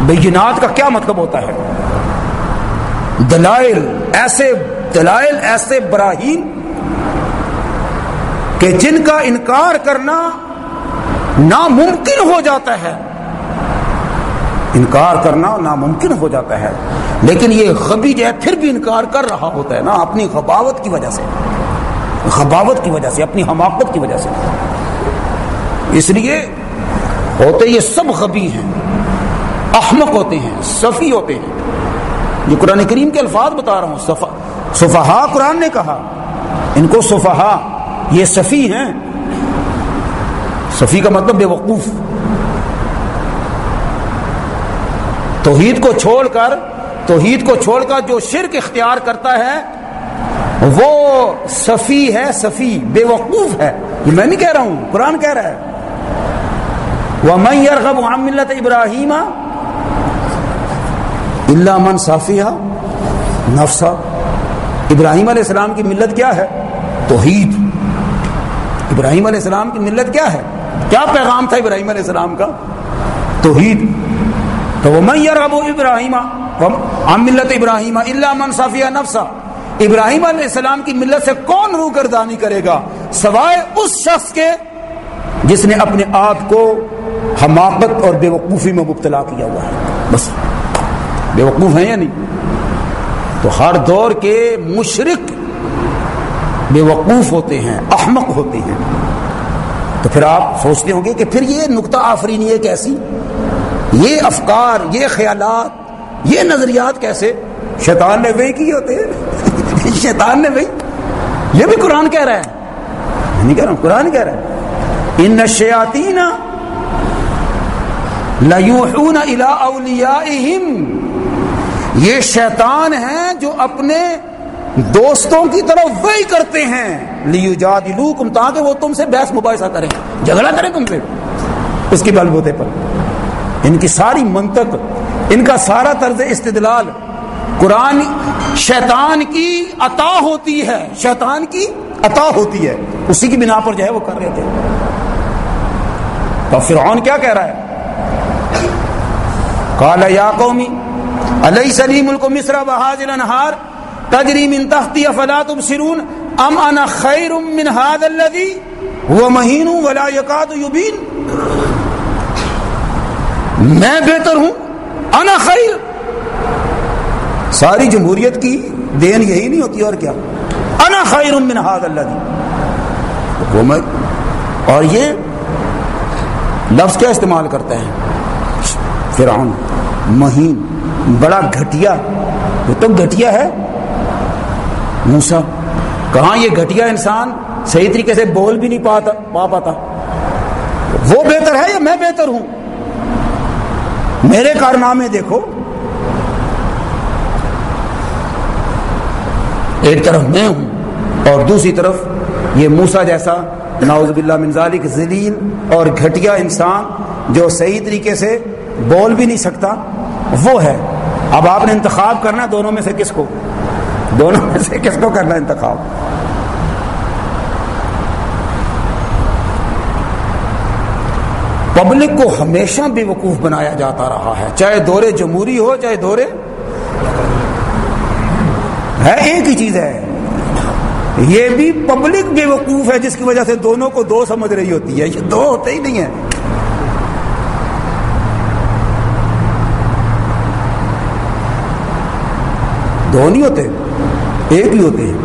بینات کا کیا مطلب ہوتا ہے؟ دلائل ایسے دلائل ایسے براہیم کہ جن کا انکار کرنا ناممکن ہو جاتا ہے۔ انکار کرنا ناممکن ہو جاتا ہے۔ لیکن یہ غبی جو ہے، پھر بھی انکار کر رہا ہوتا ہے نا، اپنی غباوت کی وجہ سے۔ غباوت کی وجہ سے، اپنی حماقت کی وجہ سے۔ اس لیے ہوتے یہ سب غبی ہیں۔ احمق ہوتے ہیں، صفی ہوتے ہیں۔ یہ قرآن کریم کے الفاظ بتا رہا ہوں صفحا قرآن نے کہا۔ ان کو صفحا یہ صفی ہیں۔ صفی کا مطلب بے وقوف۔ توحید کو چھوڑ کر، توحید کو چھوڑ کر جو شرک اختیار کرتا ہے، وہ صفی ہے، صفی، بے وقوف ہے۔ یہ میں نہیں کہہ رہا ہوں، قرآن کہہ رہا ہے۔ وہ میں ملت ابراہیم اللہ من صافیہ نفسا ابراہیم علیہ السلام کی ملت کیا ہے؟ توحید۔ ابراہیم علیہ السلام کی ملت کیا ہے؟ کیا پیغام تھا ابراہیم علیہ السلام کا؟ توحید۔ تو وہ میں ابو ابراہیم ملت ابراہیم اللہ منصافیہ نفسا ابراہیم علیہ السلام کی ملت سے کون روح گردانی کرے گا؟ سوائے اس شخص کے جس نے اپنے آپ کو حماقت اور بے وقوفی میں مبتلا کیا ہوا ہے۔ بس۔ بے وقوف ہیں یا نہیں؟ تو ہر دور کے مشرق بے وقوف ہوتے ہیں، احمق ہوتے ہیں۔ تو پھر آپ سوچتے ہوں گے کہ پھر یہ نقطہ آفرینی ہے کیسی؟ یہ افکار، یہ خیالات، یہ نظریات کیسے؟ شیطان نے وہی کی ہوتے ہیں۔ شیطان نے وہی۔ یہ بھی قرآن کہہ رہا ہے۔ نہیں کہہ رہا ہوں، قرآن کہہ رہا ہے۔ ان نشیاتی نا یہ شیطان ہیں جو اپنے دوستوں کی طرف وہی کرتے ہیں۔ لیو جاد تاکہ وہ تم سے بحث مباحثہ کریں۔ جھگڑا کریں تم سے۔ اس کی بل بوتے پر۔ ان کی ساری منطق، ان کا سارا طرز استدلال، قرآن شیطان کی عطا ہوتی ہے، شیطان کی عطا ہوتی ہے، اسی کی بنا پر جو ہے وہ کر رہے تھے۔ تو فرعون کیا کہہ رہا ہے؟ کالا یا قومی علیہ سلیم الک مصر بحاظ الانہار، تجری من تحتی فلا تبصرون، ام انا خیر من هذا الذي هو مہین ولا يكاد يبين میں بہتر ہوں، انا خیر۔ ساری جمہوریت کی دین یہی نہیں ہوتی، اور کیا؟ انا خیر من هذا الذي حکومت اور یہ لفظ کیا استعمال کرتا ہے فرعون، مہین، بڑا گھٹیا۔ وہ تو گھٹیا ہے۔ موسا کہاں یہ گھٹیا انسان صحیح طریقے سے بول بھی نہیں پاتا پا پاتا؟ وہ بہتر ہے یا میں بہتر ہوں؟ میرے کارنامے دیکھو۔ ایک طرف میں ہوں اور دوسری طرف یہ موسا جیسا ناؤز باللہ منظالک ذلیل اور گھٹیا انسان جو صحیح طریقے سے بول بھی نہیں سکتا، وہ ہے۔ اب آپ نے انتخاب کرنا دونوں میں سے کس کو؟ دونوں میں سے کس کو کرنا انتخاب؟ پبلک کو ہمیشہ بے وقوف بنایا جاتا رہا ہے۔ چاہے دورے جمہوری ہو، چاہے دورے ہے، ایک ہی چیز ہے۔ یہ بھی پبلک بے وقوف ہے، جس کی وجہ سے دونوں کو دو سمجھ رہی ہوتی ہے۔ یہ دو ہوتے ہی نہیں ہے دو نہیں ہوتے، ایک ہی ہوتے ہیں۔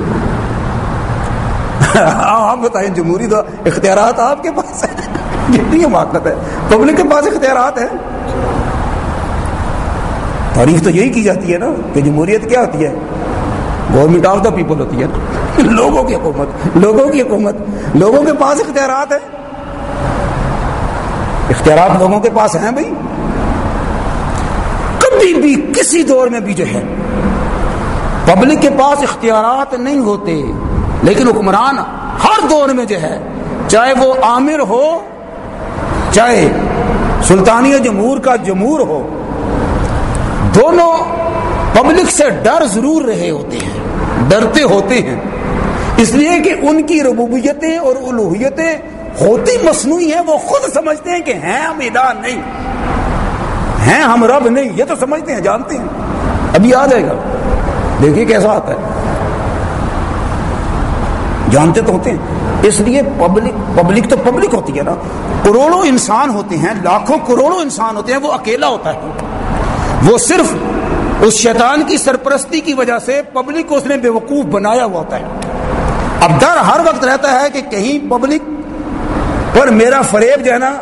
آپ بتائیں، جمہوری دو اختیارات آپ کے پاس کتنی حماقت ہے۔ پبلک کے پاس اختیارات ہیں۔ تعریف تو یہی کی جاتی ہے نا کہ جمہوریت کیا ہوتی ہے؟ گورنمنٹ آف دا پیپل ہوتی ہے۔ لوگوں کی حکومت، لوگوں کی حکومت، لوگوں کے پاس اختیارات ہیں۔ اختیارات لوگوں کے پاس ہیں بھائی۔ کبھی بھی کسی دور میں بھی جو ہے، پبلک کے پاس اختیارات نہیں ہوتے، لیکن حکمران ہر دور میں جو ہے، چاہے وہ عامر ہو چاہے سلطانی جمہور کا جمہور ہو، دونوں پبلک سے ڈر ضرور رہے ہوتے ہیں، ڈرتے ہوتے ہیں۔ اس لیے کہ ان کی ربوبیتیں اور الوحیتیں ہوتی مصنوعی ہیں، وہ خود سمجھتے ہیں کہ ہیں ہم ادا نہیں۔ ہیں ہم رب نہیں، یہ تو سمجھتے ہیں، جانتے ہیں۔ ابھی آ جائے گا۔ دیکھیے کیسا آتا ہے۔ جانتے تو ہوتے ہیں۔ اس لیے پبلک پبلک تو پبلک ہوتی ہے نا۔ کروڑوں انسان ہوتے ہیں، لاکھوں کروڑوں انسان ہوتے ہیں، وہ اکیلا ہوتا ہے۔ وہ صرف اس شیطان کی سرپرستی کی وجہ سے پبلک کو اس نے بے وقوف بنایا ہوا ہوتا ہے۔ اب ڈر ہر وقت رہتا ہے کہ کہیں پبلک پر میرا فریب جو ہے نا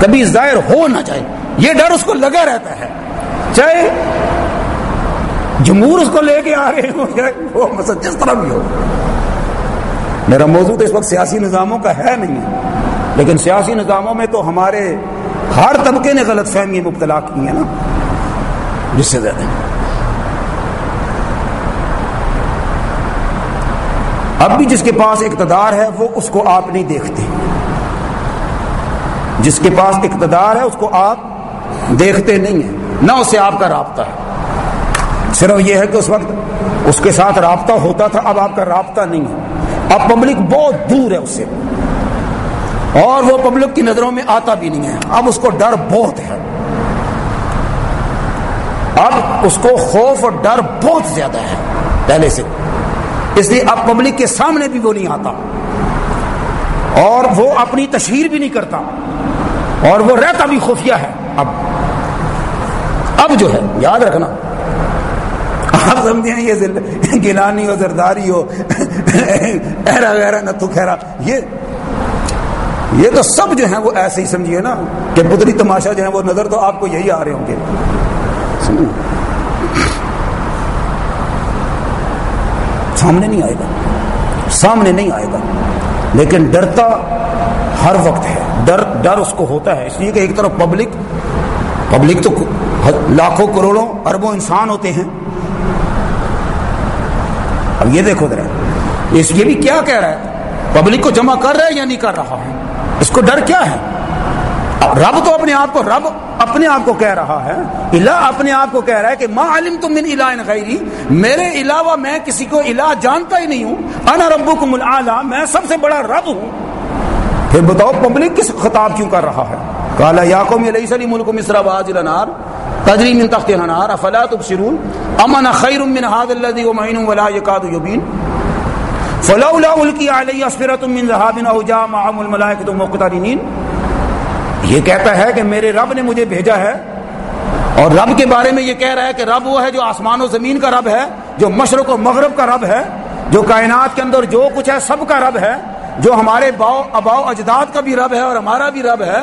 کبھی ظاہر ہو نہ جائے۔ یہ ڈر اس کو لگا رہتا ہے۔ چاہے جمہور اس کو لے کے آ رہے ہو وہ مسئلہ جس طرح بھی ہو۔ میرا موضوع تو اس وقت سیاسی نظاموں کا ہے نہیں ہے۔ لیکن سیاسی نظاموں میں تو ہمارے ہر طبقے نے غلط فہمی مبتلا کی ہیں نا۔ جس سے زیادہ۔ اب بھی جس کے پاس اقتدار ہے وہ اس کو آپ نہیں دیکھتے۔ جس کے پاس اقتدار ہے اس کو آپ دیکھتے نہیں ہیں۔ نہ اسے آپ کا رابطہ ہے۔ صرف یہ ہے کہ اس وقت اس کے ساتھ رابطہ ہوتا تھا، اب آپ کا رابطہ نہیں ہے۔ اب پبلک بہت دور ہے اس سے۔ اور وہ پبلک کی نظروں میں آتا بھی نہیں ہے۔ اب اس کو ڈر بہت ہے۔ اب اس کو خوف اور ڈر بہت زیادہ ہے۔ پہلے سے۔ اس لیے اب پبلک کے سامنے بھی وہ نہیں آتا۔ اور وہ اپنی تشہیر بھی نہیں کرتا۔ اور وہ رہتا بھی خفیہ ہے۔ اب۔ اب جو ہے، یاد رکھنا۔ آپ سمجھے یہ گلانی ہو، زرداری ہو ایرا وغیرہ نہ تو خیرا یہ یہ تو سب جو ہیں وہ ایسے ہی سمجھیے نا کہ پتری تماشا جو ہے وہ نظر تو آپ کو یہی آ رہے ہوں گے۔ سامنے نہیں آئے گا۔ سامنے نہیں آئے گا۔ لیکن ڈرتا ہر وقت ہے۔ ڈر ڈر اس کو ہوتا ہے۔ اس لیے کہ ایک طرف پبلک پبلک تو لاکھوں کروڑوں اربوں انسان ہوتے ہیں۔ اب یہ دیکھو ذرا۔ اس یہ بھی کیا کہہ رہا ہے؟ پبلک کو جمع کر رہا ہے یا نہیں کر رہا ہے؟ اس کو ڈر کیا ہے؟ رب تو اپنے آپ کو رب اپنے آپ کو کہہ رہا ہے۔ الہ اپنے آپ کو کہہ رہا ہے کہ ما علم تم من الہ غیری میرے علاوہ میں کسی کو الہ جانتا ہی نہیں ہوں۔ انا ربکم العالی میں سب سے بڑا رب ہوں۔ پھر بتاؤ پبلک کس خطاب کیوں کر رہا ہے؟ کالا یا قوم علیہ سلی ملک مصر باز الانار تجری من تخت الانار افلا تبصرون؟ امن خیر من هذا الذي ومعين ولا يكاد يبين؟ فلولا القي علي اسفره من ذهب او جاء معهم الملائكه مقترنين۔ یہ کہتا ہے کہ میرے رب نے مجھے بھیجا ہے۔ اور رب کے بارے میں یہ کہہ رہا ہے کہ رب وہ ہے جو آسمان و زمین کا رب ہے، جو مشرق و مغرب کا رب ہے، جو کائنات کے اندر جو کچھ ہے سب کا رب ہے، جو ہمارے باؤ، اباؤ اجداد کا بھی رب ہے اور ہمارا بھی رب ہے۔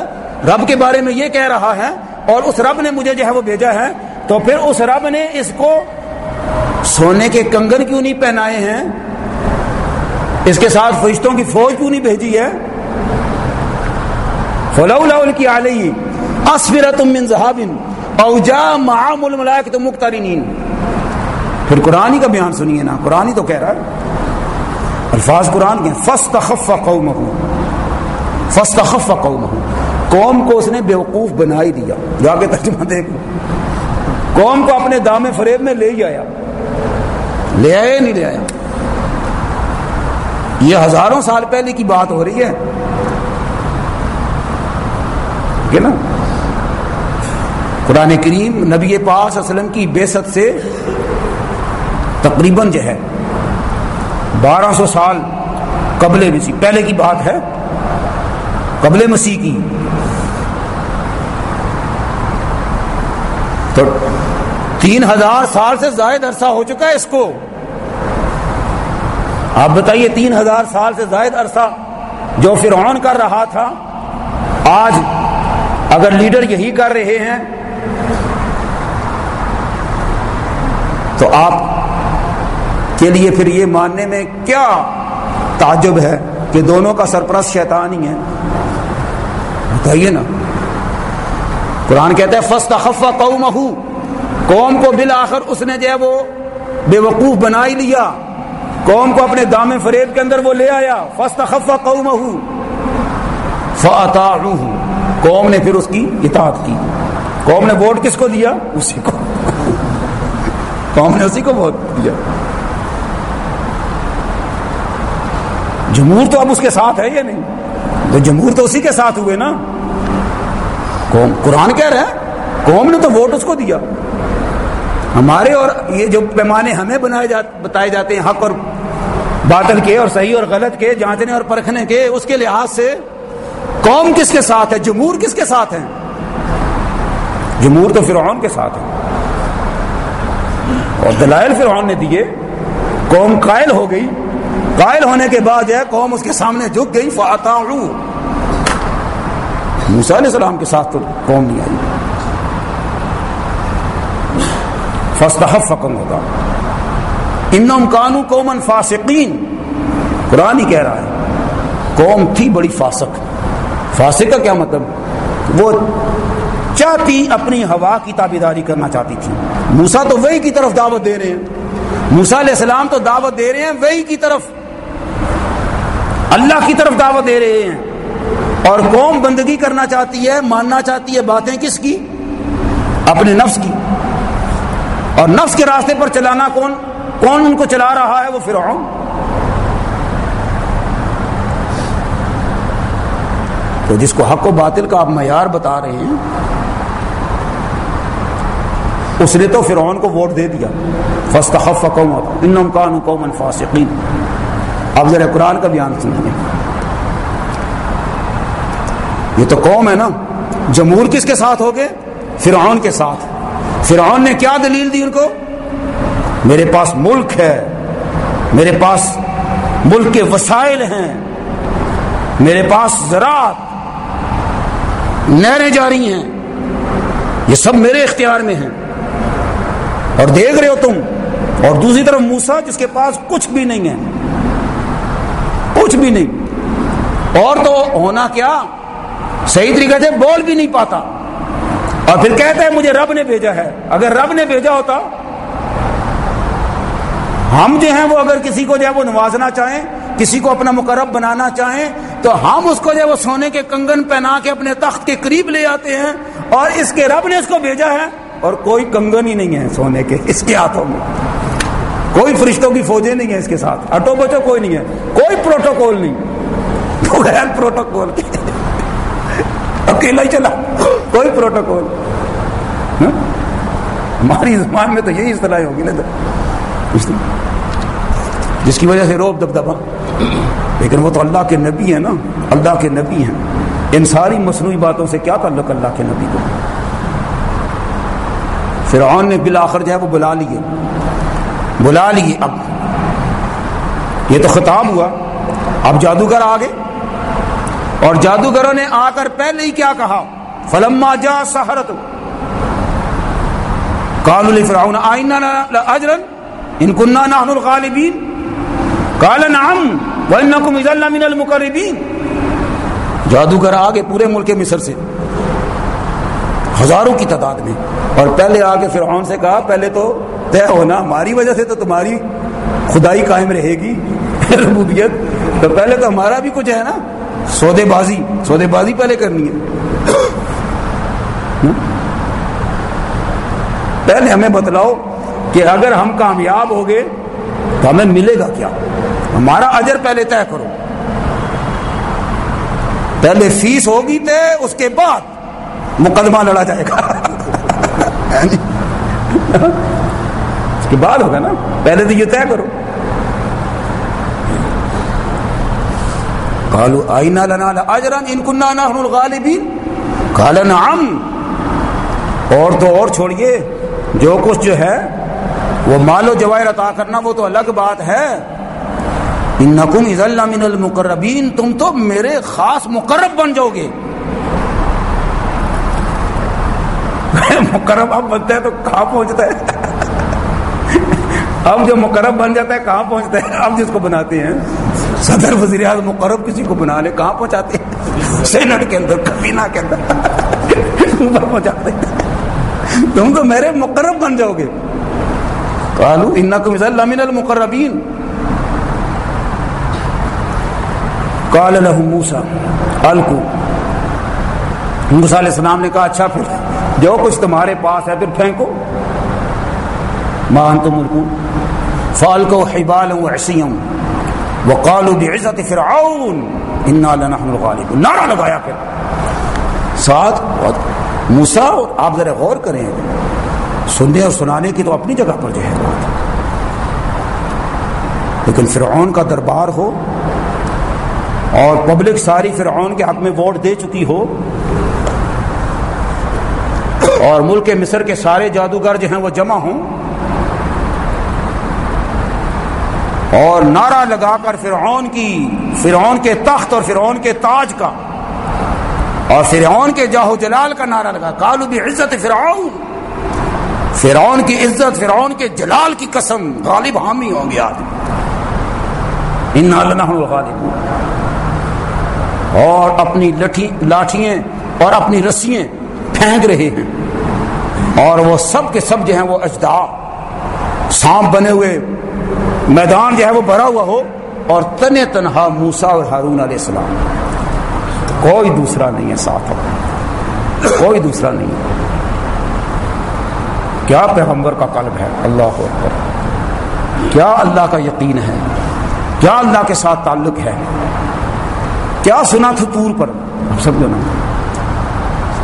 رب کے بارے میں یہ کہہ رہا ہے اور اس رب نے مجھے جو ہے وہ بھیجا ہے۔ تو پھر اس رب نے اس کو سونے کے کنگن کیوں نہیں پہنائے ہیں؟ اس کے ساتھ فرشتوں کی فوج کیوں نہیں بھیجی ہے؟ فلولا کی علیہ اسفرت من ذهب او جاء معهم الملائکۃ مقترنین۔ پھر قرآن کا بیان سنیے نا، قرآن تو کہہ رہا ہے۔ الفاظ قرآن کے فستخف قومہ فستخف قومہ قوم کو اس نے بیوقوف بنا ہی دیا۔ جا کے ترجمہ دیکھو۔ قوم کو اپنے دام فریب میں لے ہی آیا۔ لے آیا نہیں لے آیا؟ یہ ہزاروں سال پہلے کی بات ہو رہی ہے۔ نا؟ قرآن کریم نبی پاس اسلم کی بے ست سے تقریباً جو ہے، بارہ سو سال قبل مسیح پہلے کی بات ہے قبل مسیح کی۔ تو تین ہزار سال سے زائد عرصہ ہو چکا ہے اس کو۔ آپ بتائیے تین ہزار سال سے زائد عرصہ جو فرعون کر رہا تھا، آج اگر لیڈر یہی کر رہے ہیں، تو آپ کے لیے پھر یہ ماننے میں کیا تعجب ہے کہ دونوں کا سرپرست شیطان ہی ہے بتائیے نا۔ قرآن کہتا ہے فسٹ خفا قوم قوم کو بالآخر اس نے جو ہے وہ بے وقوف بنا ہی لیا۔ قوم کو اپنے دام فریب کے اندر وہ لے آیا فسٹ خفا قوم قوم نے پھر اس کی اطاعت کی۔ قوم نے ووٹ کس کو دیا؟ اسی کو۔ قوم نے اسی کو ووٹ دیا۔ جمہور تو اب اس کے ساتھ ہے یا نہیں؟ تو جمہور تو اسی کے ساتھ ہوئے نا۔ قوم، قرآن کہہ رہا ہے، قوم نے تو ووٹ اس کو دیا۔ ہمارے اور یہ جو پیمانے ہمیں بنائے جات بتائے جاتے ہیں، حق اور باطل کے اور صحیح اور غلط کے، جانچنے اور پرکھنے کے، اس کے لحاظ سے قوم کس کے ساتھ ہے؟ جمہور کس کے ساتھ ہیں؟ جمہور تو فرعون کے ساتھ ہے اور دلائل فرعون نے دیے، قوم قائل ہو گئی۔ قائل ہونے کے بعد ہے، قوم اس کے سامنے جھک گئی۔ فاتا موسا علیہ السلام کے ساتھ تو قوم نہیں آئی۔ فستحف فکم ہوتا ان کانو قومن فاسقین۔ قرآن ہی کہہ رہا ہے، قوم تھی بڑی فاسق۔ فاسق کا کیا مطلب؟ وہ چاہتی اپنی ہوا کی تابیداری کرنا چاہتی تھی۔ موسا تو وہی کی طرف دعوت دے رہے ہیں۔ موسا علیہ السلام تو دعوت دے رہے ہیں، وہی کی طرف۔ اللہ کی طرف دعوت دے رہے ہیں۔ اور قوم بندگی کرنا چاہتی ہے، ماننا چاہتی ہے باتیں کس کی؟ اپنے نفس کی۔ اور نفس کے راستے پر چلانا کون؟ کون ان کو چلا رہا ہے وہ فرعون؟ تو جس کو حق و باطل کا آپ معیار بتا رہے ہیں، اس نے تو فرعون کو ووٹ دے دیا۔ فستخف قوم انہم فاسقین۔ اب ذرا قرآن کا بیان سنیے۔ یہ تو قوم ہے نا۔ جمہور کس کے ساتھ ہو گئے فرعون کے ساتھ۔ فرعون نے کیا دلیل دی ان کو؟ میرے پاس ملک ہے، میرے پاس ملک کے وسائل ہیں، میرے پاس زراعت نہریں جاری ہیں، یہ سب میرے اختیار میں ہیں۔ اور دیکھ رہے ہو تم، اور دوسری طرف موسا جس کے پاس کچھ بھی نہیں ہے، کچھ بھی نہیں۔ اور تو ہونا کیا، صحیح طریقے سے بول بھی نہیں پاتا۔ اور پھر کہتا ہے، مجھے رب نے بھیجا ہے۔ اگر رب نے بھیجا ہوتا ہم جو ہیں وہ اگر کسی کو جو ہے وہ نوازنا چاہیں، کسی کو اپنا مقرب بنانا چاہیں، تو ہم اس کو جو ہے وہ سونے کے کنگن پہنا کے اپنے تخت کے قریب لے آتے ہیں اور اس کے رب نے اس کو بھیجا ہے اور کوئی کنگن ہی نہیں ہے سونے کے، اس کے ہاتھوں میں۔ کوئی فرشتوں کی فوجیں نہیں ہیں اس کے ساتھ اٹو بچو، کوئی نہیں ہے۔ کوئی پروٹوکول نہیں۔ غیر پروٹوکول۔ اکیلا ہی چلا۔ کوئی پروٹوکول۔ ہاں؟ ہماری زبان میں تو یہی اصطلاح ہوگی نا جس کی وجہ سے روب دب دبا لیکن وہ تو اللہ کے نبی ہیں نا۔ اللہ کے نبی ہیں۔ ان ساری مصنوعی باتوں سے کیا تعلق اللہ کے نبی کو؟ فرعون نے بالآخر جو ہے وہ بلا لیے۔ بلا لیے۔ اب یہ تو خطاب ہوا۔ اب جادوگر آ گئے۔ اور جادوگروں نے آ کر پہلے ہی کیا کہا؟ فلما جا سہرت کال فرعون آئینہ اجرن ان کنہ نحن الغالبین قال نعم وانکم اذا من المقربین جادوگر آگے پورے ملک مصر سے، ہزاروں کی تعداد میں۔ اور پہلے آگے فرعون سے کہا، پہلے تو طے ہونا، ہماری وجہ سے تو تمہاری خدائی قائم رہے گی۔ ربوبیت۔ تو پہلے تو ہمارا بھی کچھ ہے نا۔ سودے بازی سودے بازی پہلے کرنی ہے۔ پہلے ہمیں بتلاؤ کہ اگر ہم کامیاب ہو گئے تو ہمیں ملے گا کیا؟ ہمارا اجر پہلے طے کرو۔ پہلے فیس ہوگی طے، اس کے بعد مقدمہ لڑا جائے گا۔ اس کے بعد ہوگا نا۔ پہلے تو یہ طے کرو۔ کالو آئینہ لنا اجرن ان کنہ نحن الغالبین قال نعم۔ اور تو اور چھوڑیے۔ جو کچھ جو ہے وہ مال و جواہر عطا کرنا، وہ تو الگ بات ہے۔ انکم اذا من المقربین، تم تو میرے خاص مقرب بن جاؤ گے۔ مقرب اب بنتا ہے تو کہاں پہنچتا ہے؟ اب جو مقرب بن جاتا ہے، کہاں پہنچتا ہے؟ اب جس کو بناتے ہیں۔ صدر وزیر اعظم مقرب کسی کو بنا لے، کہاں پہنچاتے ہیں؟ سینٹ کے اندر کبینہ کے اندر۔ اوپر پہنچاتے ہیں۔ تم تو میرے مقرب بن جاؤ گے۔ قالو انکم اذا من المقربین قال له موسى الکو موسیٰ علیہ السلام نے کہا اچھا پھر، جو کچھ تمہارے پاس ہے پھر پھینکو۔ ما انتم ملکون۔ فالکو حبالا وعصیا وقالوا بعزت فرعون انا لنحن الغالبون۔ نعرہ لگایا پھر۔ ساتھ موسیٰ آپ ذرا غور کریں۔ سننے اور سنانے کی تو اپنی جگہ پر جو ہے لیکن فرعون کا دربار ہو اور پبلک ساری فرعون کے حق میں ووٹ دے چکی ہو اور ملک مصر کے سارے جادوگر جو ہیں وہ جمع ہوں اور نعرہ لگا کر فرعون کی، فرعون کے تخت اور فرعون کے تاج کا اور فرعون کے جاہو جلال کا نعرہ لگا۔ کالو بھی عزت فرعون۔ فرعون کی عزت، فرعون کے جلال کی قسم، غالب حامی ہو گیا ان غالب اور اپنی لٹھی، لاٹھیاں اور اپنی رسیاں پھینک رہے ہیں۔ اور وہ سب کے سب جو ہیں وہ اجدا سانپ بنے ہوئے، میدان جو ہے وہ بھرا ہوا ہو۔ اور تن تنہا موسا اور ہارون علیہ السلام۔ کوئی دوسرا نہیں ہے ساتھ۔ کوئی دوسرا نہیں ہے۔ کیا پیغمبر کا قلب ہے؟ اللہ اکبر۔ کیا اللہ کا یقین ہے؟ کیا اللہ کے ساتھ تعلق ہے؟ کیا سنا تھا تور پر؟ سمجھو نا۔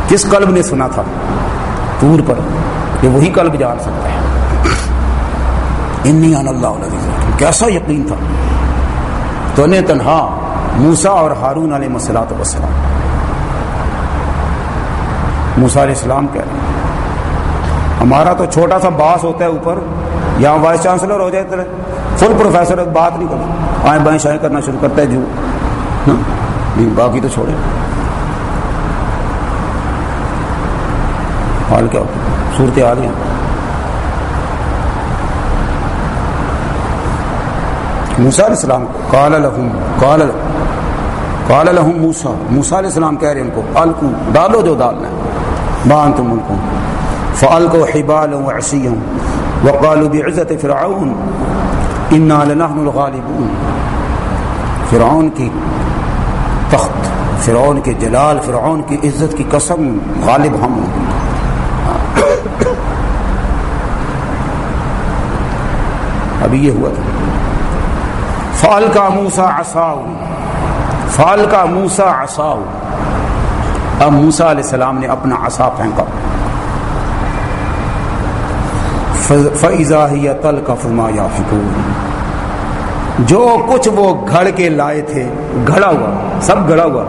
کس قلب نے سنا تھا؟ تور پر۔ یہ وہی قلب جان سکتا ہے۔ انی اللہ کیسا یقین تھا؟ تو نے تنہا موسا اور ہارون علیہ مسلاط وسلام موسا علیہ السلام کہہ رہے ہیں۔ ہمارا تو چھوٹا سا باس ہوتا ہے اوپر، یہاں وائس چانسلر ہو جائے تو فل پروفیسر بات نہیں کرتا آئیں بائیں شائیں کرنا شروع کرتا ہے جو۔ ہاں، باقی تو چھوڑے حال کیا ہوتا صورت حال یہاں۔ موسا علیہ السلام کال الحم کال کال الحم موسا موسا علیہ السلام کہہ رہے ہیں ان کو الکو ڈالو جو ڈالنا ہے۔ بان تم ان کو فعل کو حبال ہوں ایسی فرعون انا لنحن الغالبون. فرعون کی تخت، فرعون کے جلال، فرعون کی عزت کی قسم، غالب ہم ابھی یہ ہوا تھا۔ فال کا موسا اصاؤ فال کا موسا اصاؤ اب موسا علیہ السلام نے اپنا عصا پھینکا۔ فضا تل کا فما یا جو کچھ وہ گھڑ کے لائے تھے، گھڑا ہوا، سب گھڑا ہوا،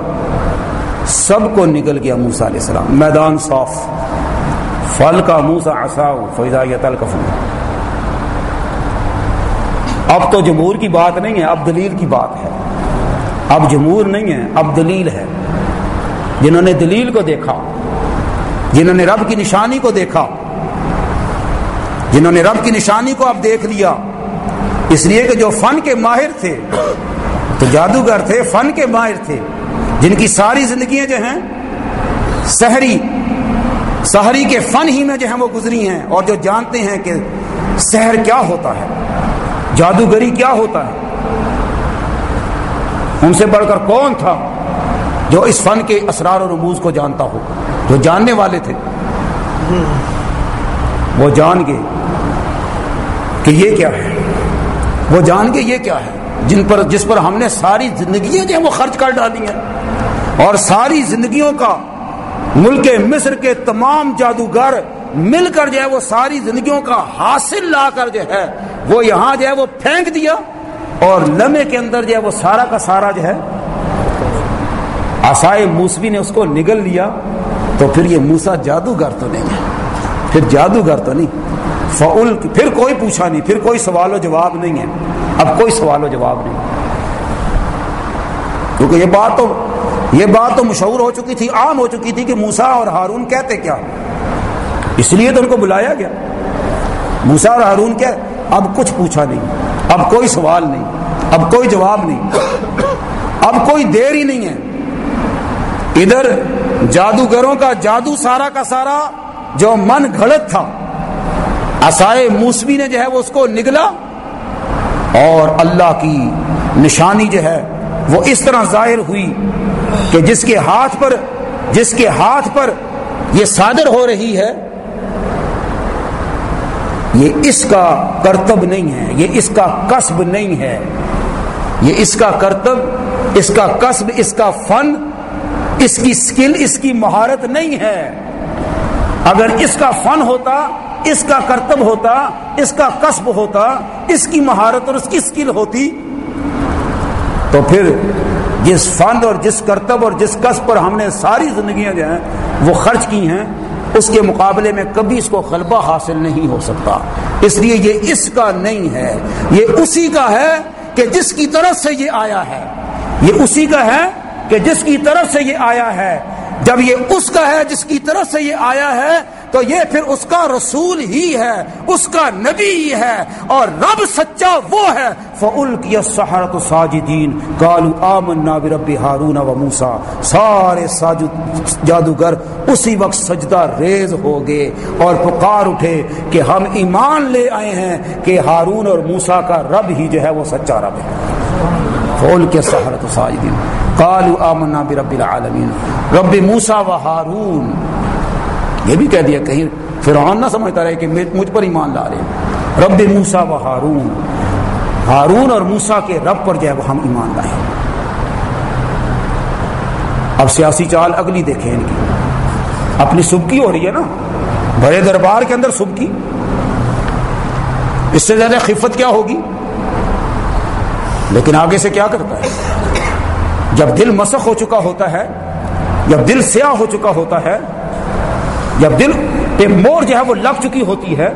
سب کو نکل گیا موسا علیہ السلام۔ میدان صاف۔ فل کا موسا اصاؤ فضا تل کا فما اب تو جمہور کی بات نہیں ہے، اب دلیل کی بات ہے۔ اب جمہور نہیں ہے، اب دلیل ہے۔ جنہوں نے دلیل کو دیکھا، جنہوں نے رب کی نشانی کو دیکھا جنہوں نے رب کی نشانی کو اب دیکھ لیا۔ اس لیے کہ جو فن کے ماہر تھے، تو جادوگر تھے، فن کے ماہر تھے۔ جن کی ساری زندگیاں جو ہیں، سحری سحری کے فن ہی میں جو ہیں وہ گزری ہیں۔ اور جو جانتے ہیں کہ سحر کیا ہوتا ہے، جادوگری کیا ہوتا ہے۔ ان سے بڑھ کر کون تھا جو اس فن کے اسرار و رموز کو جانتا ہو؟ جو جاننے والے تھے۔ وہ جان گئے۔ کہ یہ کیا ہے؟ وہ جان گئے یہ کیا ہے؟ جن پر، جس پر ہم نے ساری زندگیاں جو ہیں وہ خرچ کر ڈالی ہیں۔ اور ساری زندگیوں کا ملک مصر کے تمام جادوگر مل کر جو ہے وہ ساری زندگیوں کا حاصل لا کر جو ہے وہ یہاں جو ہے وہ پھینک دیا۔ اور لمحے کے اندر جو ہے وہ سارا کا سارا جو ہے آسائے موسوی نے اس کو نگل لیا تو پھر یہ موسا جادوگر تو نہیں ہے۔ پھر جادوگر تو نہیں۔ فعل پھر کوئی پوچھا نہیں، پھر کوئی سوال و جواب نہیں ہے۔ اب کوئی سوال و جواب نہیں۔ کیونکہ یہ بات تو یہ بات تو مشہور ہو چکی تھی، عام ہو چکی تھی کہ موسا اور ہارون کہتے کیا؟ اس لیے تو ان کو بلایا گیا۔ موسا اور ہارون کیا؟ اب کچھ پوچھا نہیں، اب کوئی سوال نہیں، اب کوئی جواب نہیں۔ اب کوئی دیر ہی نہیں ہے۔ ادھر جادوگروں کا جادو سارا کا سارا جو من گھڑت تھا اسائے موسوی نے جو ہے وہ اس کو نگلا اور اللہ کی نشانی جو ہے وہ اس طرح ظاہر ہوئی کہ جس کے ہاتھ پر جس کے ہاتھ پر یہ صادر ہو رہی ہے، یہ اس کا کرتب نہیں ہے، یہ اس کا قصب نہیں ہے۔ یہ اس کا کرتب، اس کا قصب، اس کا فن، اس کی سکل اس کی مہارت نہیں ہے۔ اگر اس کا فن ہوتا اس کا کرتب ہوتا، اس کا قصب ہوتا، اس کی مہارت اور اس کی اسکل ہوتی۔ تو پھر جس فن اور جس کرتب اور جس قصب پر ہم نے ساری زندگیاں جو ہیں، وہ خرچ کی ہیں، اس کے مقابلے میں کبھی اس کو غلبہ حاصل نہیں ہو سکتا۔ اس لیے یہ اس کا نہیں ہے، یہ اسی کا ہے کہ جس کی طرف سے یہ آیا ہے۔ یہ اسی کا ہے کہ جس کی طرف سے یہ آیا ہے۔ جب یہ اس کا ہے جس کی طرف سے یہ آیا ہے تو یہ پھر اس کا رسول ہی ہے، اس کا نبی ہی ہے، اور رب سچا وہ ہے۔ فعل کی سہارت ساجدین کالو آمن رب ہارون و موسا سارے ساجد، جادوگر اسی وقت سجدہ ریز ہو گئے اور پکار اٹھے کہ ہم ایمان لے آئے ہیں کہ ہارون اور موسا کا رب ہی جو ہے وہ سچا رب ہے۔ فعل کے سہارت ساجدین کالو آمن برب العالمین رب موسا و ہارون یہ بھی کہہ دیا کہیں فرعون نہ سمجھتا رہے کہ مجھ پر ایمان لا رہے رب موسا و ہارون۔ ہارون اور موسا کے رب پر جو ہے وہ ہم ایمان لائیں اب سیاسی چال اگلی دیکھیں ان کی۔ اپنی سبکی ہو رہی ہے نا۔ بڑے دربار کے اندر سبکی۔ اس سے زیادہ خفت کیا ہوگی؟ لیکن آگے سے کیا کرتا ہے؟ جب دل مسخ ہو چکا ہوتا ہے، جب دل سیاہ ہو چکا ہوتا ہے جب دل پہ مور جو ہے وہ لگ چکی ہوتی ہے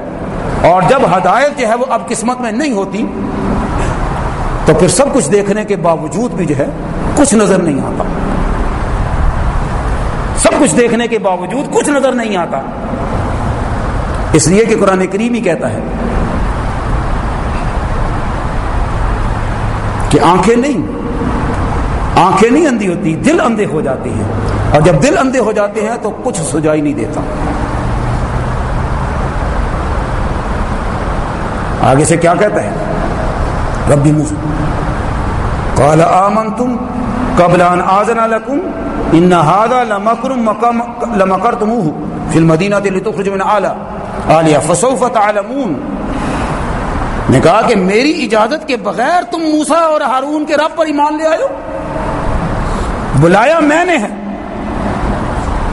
اور جب ہدایت جو ہے وہ اب قسمت میں نہیں ہوتی، تو پھر سب کچھ دیکھنے کے باوجود بھی جو ہے کچھ نظر نہیں آتا۔ سب کچھ دیکھنے کے باوجود کچھ نظر نہیں آتا۔ اس لیے کہ قرآن کریم ہی کہتا ہے کہ آنکھیں نہیں آنکھیں نہیں اندھی ہوتی، دل اندھے ہو جاتے ہیں۔ اور جب دل اندھے ہو جاتے ہیں تو کچھ سجائی نہیں دیتا۔ آگے سے کیا کہتا ہے؟ ربی قال آمنتم قبل ان آذن لكم ان هذا لمكر مقام لمكرتموه في المدينه لتخرج من اعلى عاليه فسوف تعلمون۔ نے کہا کہ میری اجازت کے بغیر تم موسا اور ہارون کے رب پر ایمان لے آئے ہو؟ بلایا میں نے ہے۔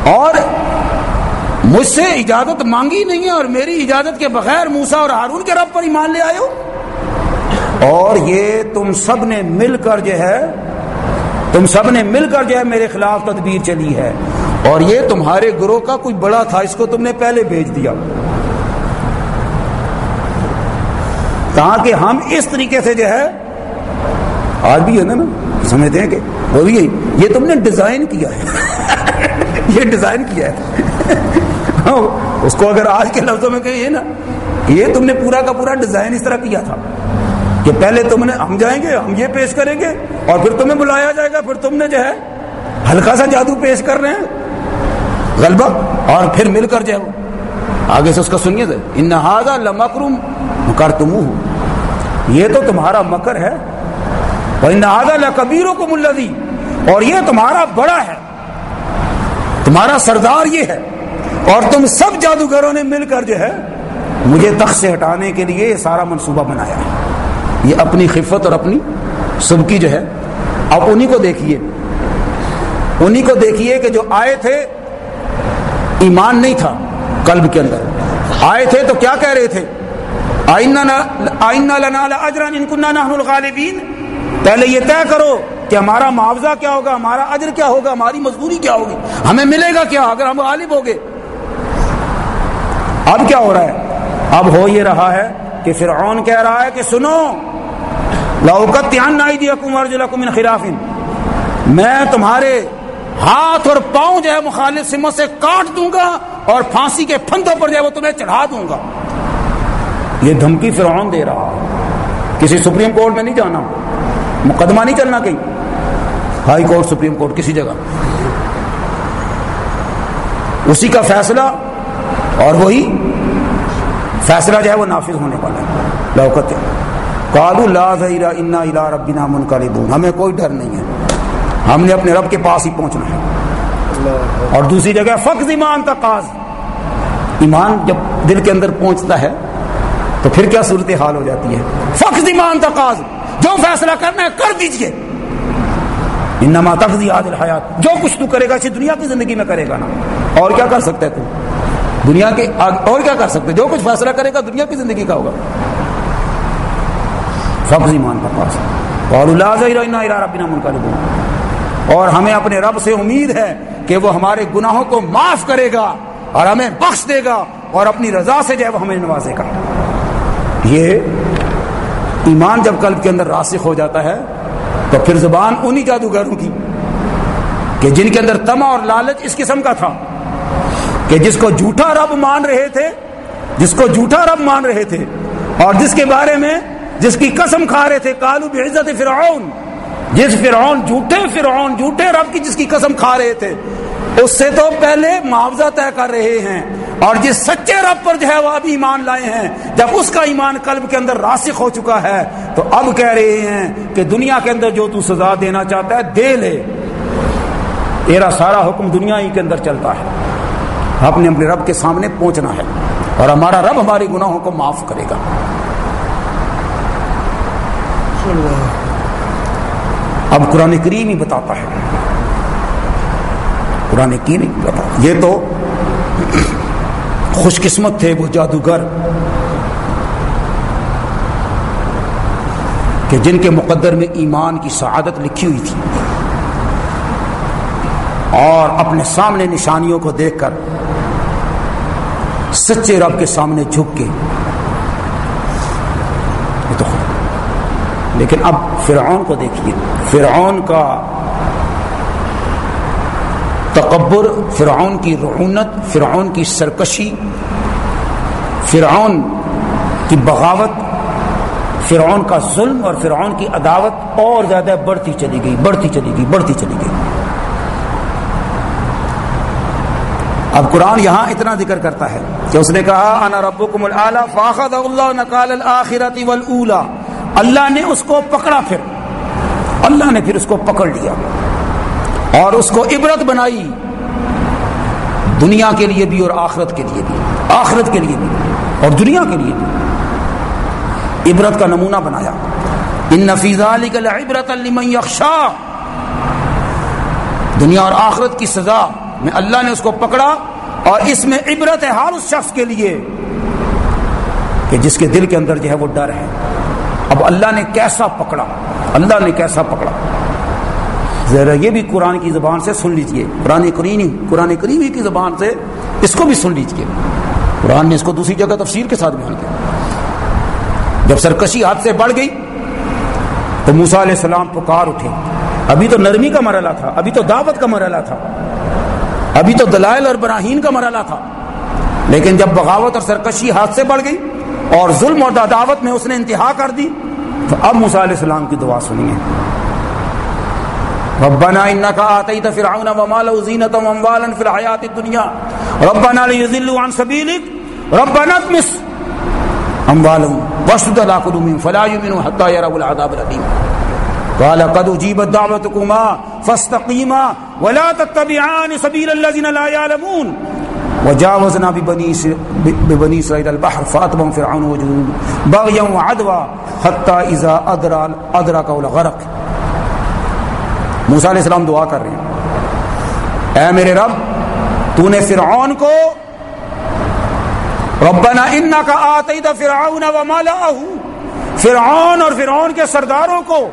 اور مجھ سے اجازت مانگی نہیں ہے اور میری اجازت کے بغیر موسا اور ہارون کے رب پر ایمان لے آئے ہو؟ اور یہ تم سب نے مل کر جو ہے، تم سب نے مل کر جو ہے میرے خلاف تدبیر چلی ہے۔ اور یہ تمہارے گروہ کا کوئی بڑا تھا، اس کو تم نے پہلے بھیج دیا۔ تاکہ ہم اس طریقے سے جو ہے، آج بھی ہے نا، سمجھتے ہیں کہ وہ بھی یہ تم نے ڈیزائن کیا ہے۔ یہ ڈیزائن کیا ہے۔ ہاں، اس کو اگر آج کے لفظوں میں کہیں نا، یہ تم نے پورا کا پورا ڈیزائن اس طرح کیا تھا کہ پہلے تم نے ہم جائیں گے، ہم یہ پیش کریں گے اور پھر تمہیں بلایا جائے گا، پھر تم نے جو ہے ہلکا سا جادو پیش کر رہے ہیں۔ غلبہ اور پھر مل کر جائے آگے سے اس کا سنیے سے انہذا لمکرم کر تم یہ تو تمہارا مکر ہے۔ اور انہذا لکبیروں کو ملدی اور یہ تمہارا بڑا ہے۔ تمہارا سردار یہ ہے اور تم سب جادوگروں نے مل کر جو ہے مجھے تخت سے ہٹانے کے لیے یہ سارا منصوبہ بنایا ہے۔ یہ اپنی خفت اور اپنی سبکی جو ہے اب انہی کو دیکھیے۔ انہی کو دیکھیے کہ جو آئے تھے، ایمان نہیں تھا قلب کے اندر۔ آئے تھے تو کیا کہہ رہے تھے؟ پہلے یہ طے کرو کہ ہمارا معاوضہ کیا ہوگا، ہمارا اجر کیا ہوگا، ہماری مزدوری کیا ہوگی۔ ہمیں ملے گا کیا اگر ہم غالب ہو گئے؟ اب کیا ہو رہا ہے؟ اب ہو یہ رہا ہے کہ فرعون کہہ رہا ہے کہ سنو لاؤکت خرافن میں تمہارے ہاتھ اور پاؤں جو ہے مخالف سمت سے کاٹ دوں گا اور پھانسی کے پھندوں پر جو ہے وہ تمہیں چڑھا دوں گا۔ یہ دھمکی فرعون دے رہا کسی سپریم کورٹ میں نہیں جانا۔ مقدمہ نہیں چلنا کہیں۔ ہائی کورٹ، سپریم کورٹ، کسی جگہ۔ اسی کا فیصلہ اور وہی فیصلہ جو ہے وہ نافذ ہونے والا ہے۔ لوکت کالو لا انا الا ربنا منقلبون۔ ہمیں کوئی ڈر نہیں ہے۔ ہم نے اپنے رب کے پاس ہی پہنچنا ہے۔ اور دوسری جگہ فخ ایمان تقاض ایمان جب دل کے اندر پہنچتا ہے تو پھر کیا صورت حال ہو جاتی ہے؟ فخ ایمان تقاض جو فیصلہ کرنا ہے کر دیجیے۔ انما تقضی عادل حیات جو کچھ تو کرے گا، اسی دنیا کی زندگی میں کرے گا نا۔ اور کیا کر سکتا ہے تو؟ دنیا کے اور کیا کر سکتے؟ جو کچھ فیصلہ کرے گا، دنیا کی زندگی کا ہوگا۔ فخذ ایمان کا پاس۔ اور اور ہمیں اپنے رب سے امید ہے کہ وہ ہمارے گناہوں کو معاف کرے گا اور ہمیں بخش دے گا اور اپنی رضا سے جو ہے وہ ہمیں نوازے گا۔ یہ ایمان جب قلب کے اندر راسخ ہو جاتا ہے تو پھر زبان انہی جادوگروں کی کہ جن کے اندر تما اور لالچ اس قسم کا تھا کہ جس کو جھوٹا رب مان رہے تھے، جس کو جھوٹا رب مان رہے تھے، اور جس کے بارے میں جس کی قسم کھا رہے تھے کالو بعزت فرعون، جس فرعون جھوٹے فرعون، جھوٹے رب کی جس کی قسم کھا رہے تھے، اس سے تو پہلے معاوضہ طے کر رہے ہیں۔ اور جس سچے رب پر جو ہے وہ اب ایمان لائے ہیں، جب اس کا ایمان قلب کے اندر راسخ ہو چکا ہے، تو اب کہہ رہے ہیں کہ دنیا کے اندر جو تو سزا دینا چاہتا ہے، دے لے۔ تیرا سارا حکم دنیا ہی کے اندر چلتا ہے۔ اپنے اپنے رب کے سامنے پہنچنا ہے اور ہمارا رب ہماری گناہوں کو معاف کرے گا۔ اب قرآن کریم ہی بتاتا ہے۔ قرآن کی نہیں بتا یہ تو خوش قسمت تھے وہ جادوگر کہ جن کے مقدر میں ایمان کی سعادت لکھی ہوئی تھی اور اپنے سامنے نشانیوں کو دیکھ کر سچے رب کے سامنے جھک کے لیکن اب فرعون کو دیکھیے۔ فرعون کا تکبر، فرعون کی رعونت، فرعون کی سرکشی، فرعون کی بغاوت، فرعون کا ظلم اور فرعون کی عداوت اور زیادہ بڑھتی چلی گئی، بڑھتی چلی گئی، بڑھتی چلی گئی۔ اب قرآن یہاں اتنا ذکر کرتا ہے کہ اس نے کہا، انا ربکم الاعلی فاخذ اللہ نقال الاخرۃ والاولى اللہ نے اس کو پکڑا پھر۔ اللہ نے پھر اس کو پکڑ لیا۔ اور اس کو عبرت بنائی دنیا کے لیے بھی اور آخرت کے لیے بھی، آخرت کے لیے بھی اور دنیا کے لیے بھی۔ عبرت کا نمونہ بنایا۔ ان نفیزہ عبرت یخشا دنیا اور آخرت کی سزا میں اللہ نے اس کو پکڑا اور اس میں عبرت ہے ہر اس شخص کے لیے کہ جس کے دل کے اندر جو ہے وہ ڈر ہے۔ اب اللہ نے کیسا پکڑا؟ اللہ نے کیسا پکڑا؟ ذرا یہ بھی قرآن کی زبان سے سن لیجیے۔ قرآن کریم قرآن کریمی کی زبان سے اس کو بھی سن لیجیے۔ قرآن نے اس کو دوسری جگہ تفسیر کے ساتھ بیان کیا۔ جب سرکشی ہاتھ سے بڑھ گئی، تو موسا علیہ السلام پکار اٹھے۔ ابھی تو نرمی کا مرحلہ تھا، ابھی تو دعوت کا مرحلہ تھا۔ ابھی تو دلائل اور براہین کا مرحلہ تھا۔ لیکن جب بغاوت اور سرکشی ہاتھ سے بڑھ گئی اور ظلم اور دعوت میں اس نے انتہا کر دی، تو اب موسیٰ علیہ السلام کی دعا سنیے۔ ربنا انك اتيت فرعون وماله وزينه واموالا في الحياه الدنيا. ربنا ليضلوا عن سبيلك. ربنا اطمس. اموالهم واشدد على قلوبهم. فلا يؤمنوا حتى يروا العذاب الالم قال، قد اجيبت دعوتكما فاستقيما ولا تتبعان سبيل الذين لا يعلمون. وجاوزنا ببني ببني اسرائيل البحر فاتبعهم فرعون وجنوده بغيا وعدوا حتى اذا ادرى ادرك الغرق. موسیٰ علیہ السلام دعا کر رہے ہیں۔ اے میرے رب تو نے فرعون کو، ربنا انکا آتیت فرعون ومالعہو فرعون اور فرعون کے سرداروں کو،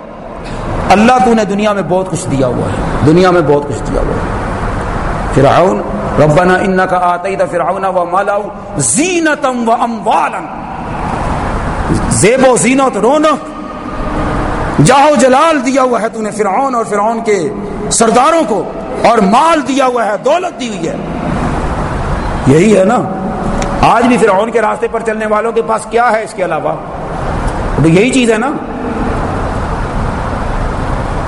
اللہ تو نے دنیا میں بہت کچھ دیا ہوا ہے۔ دنیا میں بہت کچھ دیا ہوا ہے۔ فرعون، ربنا انکا آتیت فرعون ومالعہو زینتا و اموالا۔ زیب و زینت، رونق۔ جاہو جلال دیا ہوا ہے تو نے فرعون اور فرعون کے سرداروں کو اور مال دیا ہوا ہے، دولت دی ہوئی ہے۔ یہی ہے نا۔ آج بھی فرعون کے راستے پر چلنے والوں کے پاس کیا ہے اس کے علاوہ؟ تو یہی چیز ہے نا۔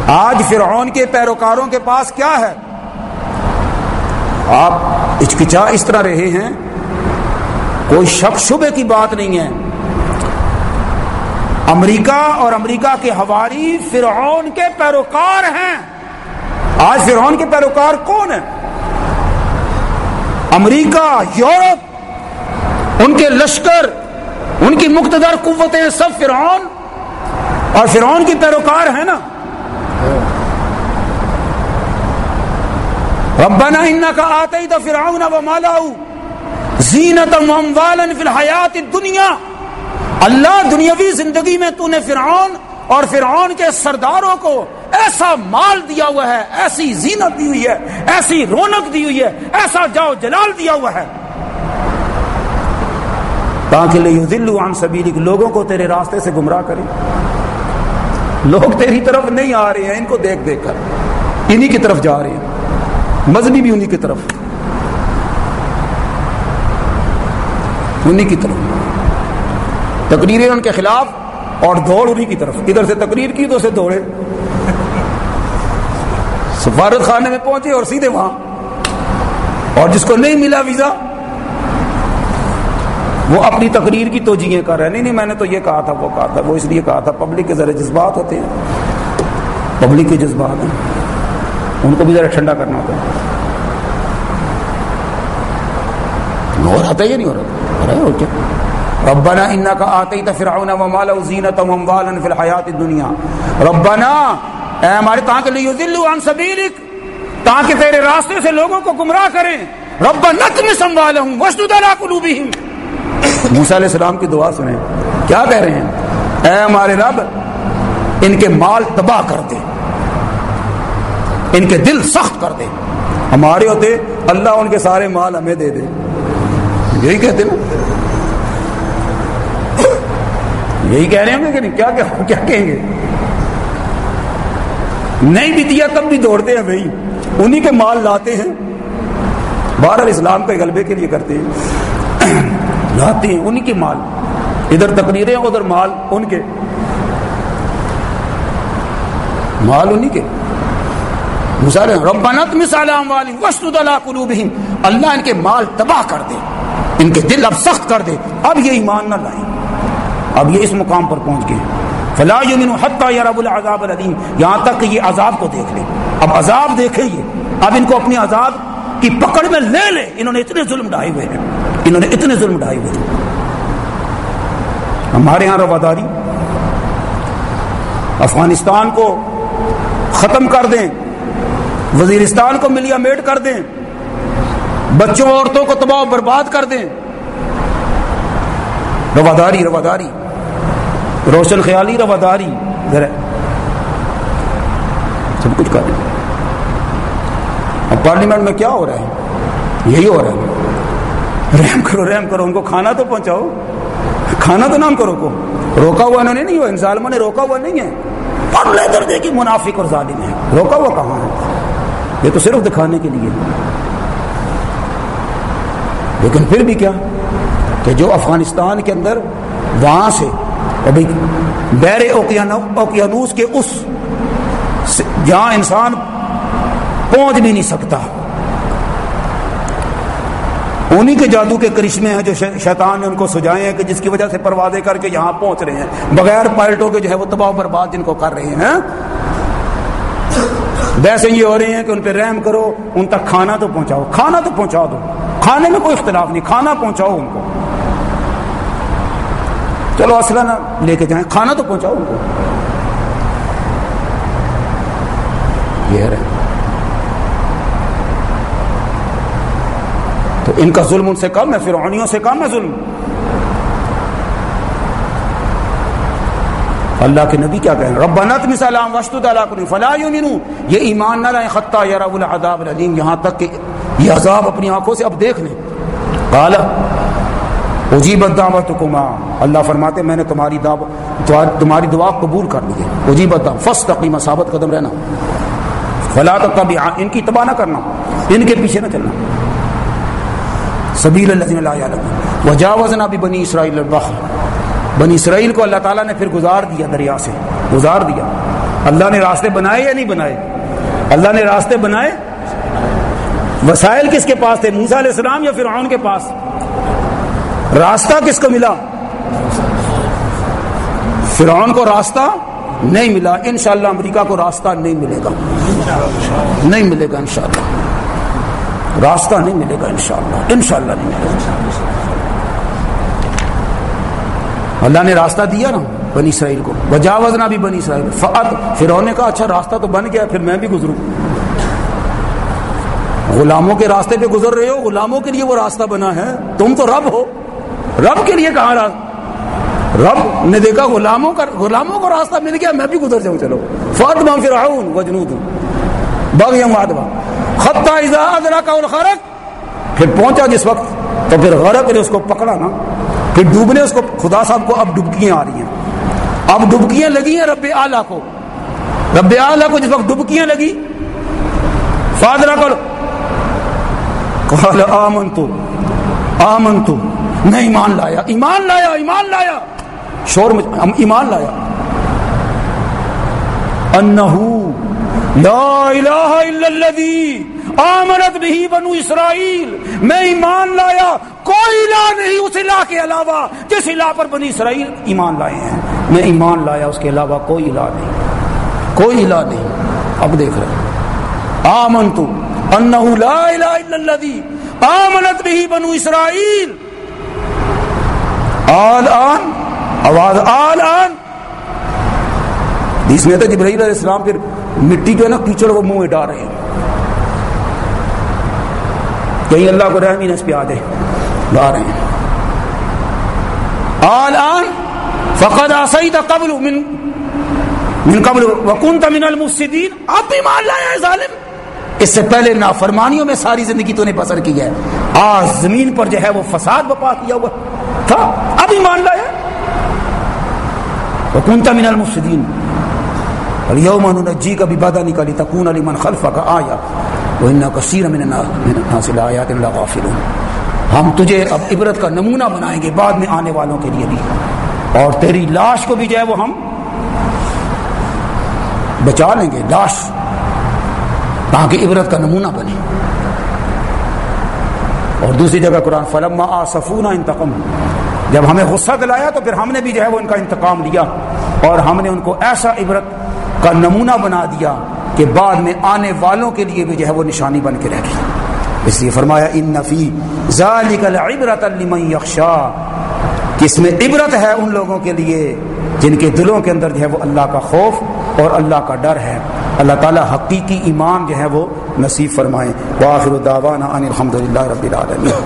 آج فرعون کے پیروکاروں کے پاس کیا ہے؟ آپ اچکچا اس طرح رہے ہیں۔ کوئی شک شبے کی بات نہیں ہے۔ امریکہ اور امریکہ کے ہواری فرعون کے پیروکار ہیں۔ آج فرعون کے پیروکار کون ہیں؟ امریکہ، یورپ، ان کے لشکر، ان کی مقتدر قوتیں سب فرعون اور فرعون کی پیروکار ہیں نا۔ ربنا انکا آتے تو فرعون و مالاؤ زینت فی الحیات دنیا اللہ دنیاوی زندگی میں تو نے فرعون اور فرعون کے سرداروں کو ایسا مال دیا ہوا ہے، ایسی زینت دی ہوئی ہے، ایسی رونق دی ہوئی ہے، ایسا جاؤ جلال دیا ہوا ہے۔ تاکہ لے عن سبیلک، لوگوں کو تیرے راستے سے گمراہ کریں۔ لوگ تیری طرف نہیں آ رہے ہیں، ان کو دیکھ دیکھ کر۔ انہی کی طرف جا رہے ہیں۔ مذہبی بھی انہی کی طرف۔ انہی کی طرف۔ تقریریں ان کے خلاف اور دوڑ انہی کی طرف۔ ادھر سے تقریر کی تو سے دوڑے۔ سفارت خانے میں پہنچے اور سیدھے وہاں۔ اور جس کو نہیں ملا ویزا، وہ اپنی تقریر کی توجہ کر رہے نہیں نہیں، میں نے تو یہ کہا تھا، وہ کہا تھا، وہ اس لیے کہا تھا۔ پبلک کے ذرا جذبات ہوتے ہیں۔ پبلک کے جذبات ہیں۔ ان کو بھی ذرا ٹھنڈا کرنا ہوتا ہے۔ ہو رہا تھا یہ نہیں ہو رہا تھا؟ کیا؟ ربنا انك اتيت فرعون وماله زينه واموالا في الحياه الدنيا. ربنا، اے ہمارے تاکہ لیذلوا عن سبيلك تاکہ تیرے راستے سے لوگوں کو گمراہ کریں۔ ربنا نتمس اموالهم واشدد على قلوبهم موسا علیہ السلام کی دعا سنیں۔ کیا کہہ رہے ہیں؟ اے ہمارے رب، ان کے مال تباہ کر دے۔ ان کے دل سخت کر دے۔ ہمارے ہوتے اللہ ان کے سارے مال ہمیں دے دے۔ یہی کہتے نا یہی کہہ رہے ہیں کہ نہیں؟ کیا کیا کہیں گے؟ نہیں بھی دیا، تب بھی دوڑتے ہیں بھائی۔ انہی کے مال لاتے ہیں۔ بہر اسلام کے غلبے کے لیے کرتے ہیں۔ لاتے ہیں ان کے مال۔ ادھر تقریریں ادھر مال، ان کے۔ مال انہی کے۔ ربنت مثال اللہ ان کے مال تباہ کر دے، ان کے دل اب سخت کر دے۔ اب یہ ایمان نہ لائیں۔ اب یہ اس مقام پر پہنچ گئے۔ فلا یمن حتی یا رب العذاب العظیم یہاں تک کہ یہ عذاب کو دیکھ لیں۔ اب عذاب دیکھیں یہ۔ اب ان کو اپنی عذاب کی پکڑ میں لے لے انہوں نے اتنے ظلم ڈھائے ہوئے ہیں۔ انہوں نے اتنے ظلم ڈھائے ہوئے ہیں۔ ہمارے یہاں رواداری۔ افغانستان کو ختم کر دیں۔ وزیرستان کو ملیا میٹ کر دیں۔ بچوں عورتوں کو تباہ برباد کر دیں۔ رواداری رواداری۔ روشن خیالی رواداری، ذرا۔ سب کچھ کر۔ اب پارلیمنٹ میں کیا ہو رہا ہے؟ یہی ہو رہا ہے۔ رحم کرو رحم کرو، ان کو کھانا تو پہنچاؤ۔ کھانا تو نام کرو کو۔ روکا ہوا انہوں نے نہیں ہوا، ان ظالموں نے روکا ہوا نہیں ہے۔ اور لے کر دے منافق اور ظالم ہے روکا ہوا کہاں ہے؟ یہ تو صرف دکھانے کے لیے۔ لیکن پھر بھی کیا؟ کہ جو افغانستان کے اندر وہاں سے ابھی بیر اوکیانوس کے اس جہاں انسان پہنچ بھی نہیں سکتا۔ انہی کے جادو کے کرشمے ہیں جو شیطان نے ان کو سجائے ہیں کہ جس کی وجہ سے پروازے کر کے یہاں پہنچ رہے ہیں۔ بغیر پائلٹوں کے جو ہے وہ تباہ برباد جن کو کر رہے ہیں۔ ویسے یہ ہو رہے ہیں کہ ان پہ رحم کرو، ان تک کھانا تو پہنچاؤ۔ کھانا تو پہنچا دو۔ کھانے میں کوئی اختلاف نہیں، کھانا پہنچاؤ ان کو۔ چلو اصلا نہ لے کے جائیں۔ کھانا تو پہنچاؤ ان کو۔ یہ رہے تو ان کا ظلم ان سے کم ہے، فرعونیوں سے کم ہے ظلم۔ اللہ کے نبی کیا کہیں؟ ربنت مثلام وشتد علا کنی فلا یمنو یہ ایمان نہ لائیں خطہ یا العذاب العلیم۔ یہاں تک کہ یہ عذاب اپنی آنکھوں سے اب دیکھ لیں۔ قال اجیب دعوتکما۔ اللہ فرماتے میں نے تمہاری دعوت تمہاری دعا قبول کر لی ہے۔ اجیب الدعوت فاستقیم ثابت قدم رہنا۔ فلا تتبع ان کی تباہ نہ کرنا۔ ان کے پیچھے نہ چلنا۔ سبیل الذین لا یعلمون۔ وجاوزنا ببنی اسرائیل البحر۔ بنی اسرائیل کو اللہ تعالیٰ نے پھر گزار دیا دریا سے۔ گزار دیا۔ اللہ نے راستے بنائے یا نہیں بنائے؟ اللہ نے راستے بنائے؟ وسائل کس کے پاس تھے؟ موسیٰ علیہ السلام یا فرعون کے پاس؟ راستہ کس کو ملا؟ فرعون کو راستہ نہیں ملا۔ انشاءاللہ امریکہ کو راستہ نہیں ملے گا۔ نہیں ملے گا انشاءاللہ۔ راستہ نہیں ملے گا انشاءاللہ۔ انشاءاللہ نہیں ملے گا۔ اللہ نے راستہ دیا نا بنی اسرائیل کو۔ بجاوز بھی بنی اسرائیل۔ فعت پھر نے کہا اچھا راستہ تو بن گیا، پھر میں بھی گزروں۔ غلاموں کے راستے پہ گزر رہے ہو، غلاموں کے لیے وہ راستہ بنا ہے۔ تم تو رب ہو۔ رب کے لیے کہاں راستہ رب نے دیکھا غلاموں کا غلاموں کو راستہ مل گیا، میں بھی گزر جاؤں، چلو۔ فاطمہ فرعون وجنود بغیم وادبا خطہ اذا ادرا الخرق۔ پھر پہنچا جس وقت، تو پھر غرق نے اس کو پکڑا نا۔ پھر ڈوبنے اس کو، خدا صاحب کو اب ڈبکیاں آ رہی ہیں۔ اب ڈبکیاں لگی ہیں رب اعلیٰ کو۔ رب اعلیٰ کو جس وقت ڈبکیاں لگی۔ فادرا کو آمن تو آمن تو میں ایمان لایا ایمان لایا ایمان لایا۔ شور مجھ... ایمان لایا۔ انہو لا الہ الا الذی آمنت بھی بنو اسرائیل۔ میں ایمان لایا، کوئی الہ نہیں اس الہ کے علاوہ جس الہ پر بنی اسرائیل ایمان لائے ہیں۔ میں ایمان لایا، اس کے علاوہ کوئی الہ نہیں۔ کوئی الہ نہیں۔ اب دیکھ رہے آمن انہو لا الہ الا الذی آمنت بھی بنو اسرائیل۔ آل آن، آواز آل آن۔ اس میں تو جبرائیل علیہ السلام پھر مٹی جو ہے نا، کیچڑ وہ منہ میں ڈال رہے ہیں۔ کہیں اللہ کو رحمی نس پہ آ جائے۔ ڈال رہے ہیں۔ آل آن، فقد آسیت قبل من من قبل، وکنت من المفسدین۔ اب ایمان لایا ہے ظالم۔ اس سے پہلے نافرمانیوں میں ساری زندگی تو نے بسر کی ہے۔ آج زمین پر جو ہے وہ فساد بپا کیا ہوا۔ تھا۔ اب ایمان لایا وکنت من المفسدین اليوم ننجی کا بھی بدا نکالی تکون علی من خلفہ کا آیا وَإِنَّا كَثِيرًا مِنَ ہم تجھے اب عبرت کا نمونہ بنائیں گے بعد میں آنے والوں کے لیے بھی۔ اور تیری لاش کو بھی جو ہے وہ ہم بچا لیں گے، لاش۔ تاکہ عبرت کا نمونہ بنے۔ اور دوسری جگہ قرآن، فلما آصفونا انتقم جب ہمیں غصہ دلایا تو پھر ہم نے بھی جو ہے وہ ان کا انتقام لیا اور ہم نے ان کو ایسا عبرت کا نمونہ بنا دیا کہ بعد میں آنے والوں کے لیے بھی جو ہے وہ نشانی بن کے رہ گئی۔ اس لیے فرمایا، ان نفی ذالک العبرت لمن یخشا کہ اس میں عبرت ہے ان لوگوں کے لیے جن کے دلوں کے اندر جو ہے وہ اللہ کا خوف اور اللہ کا ڈر ہے۔ اللہ تعالیٰ حقیقی ایمان جو ہے وہ نصیب فرمائیں وآخر دعوانا ان الحمد للہ رب العالمین۔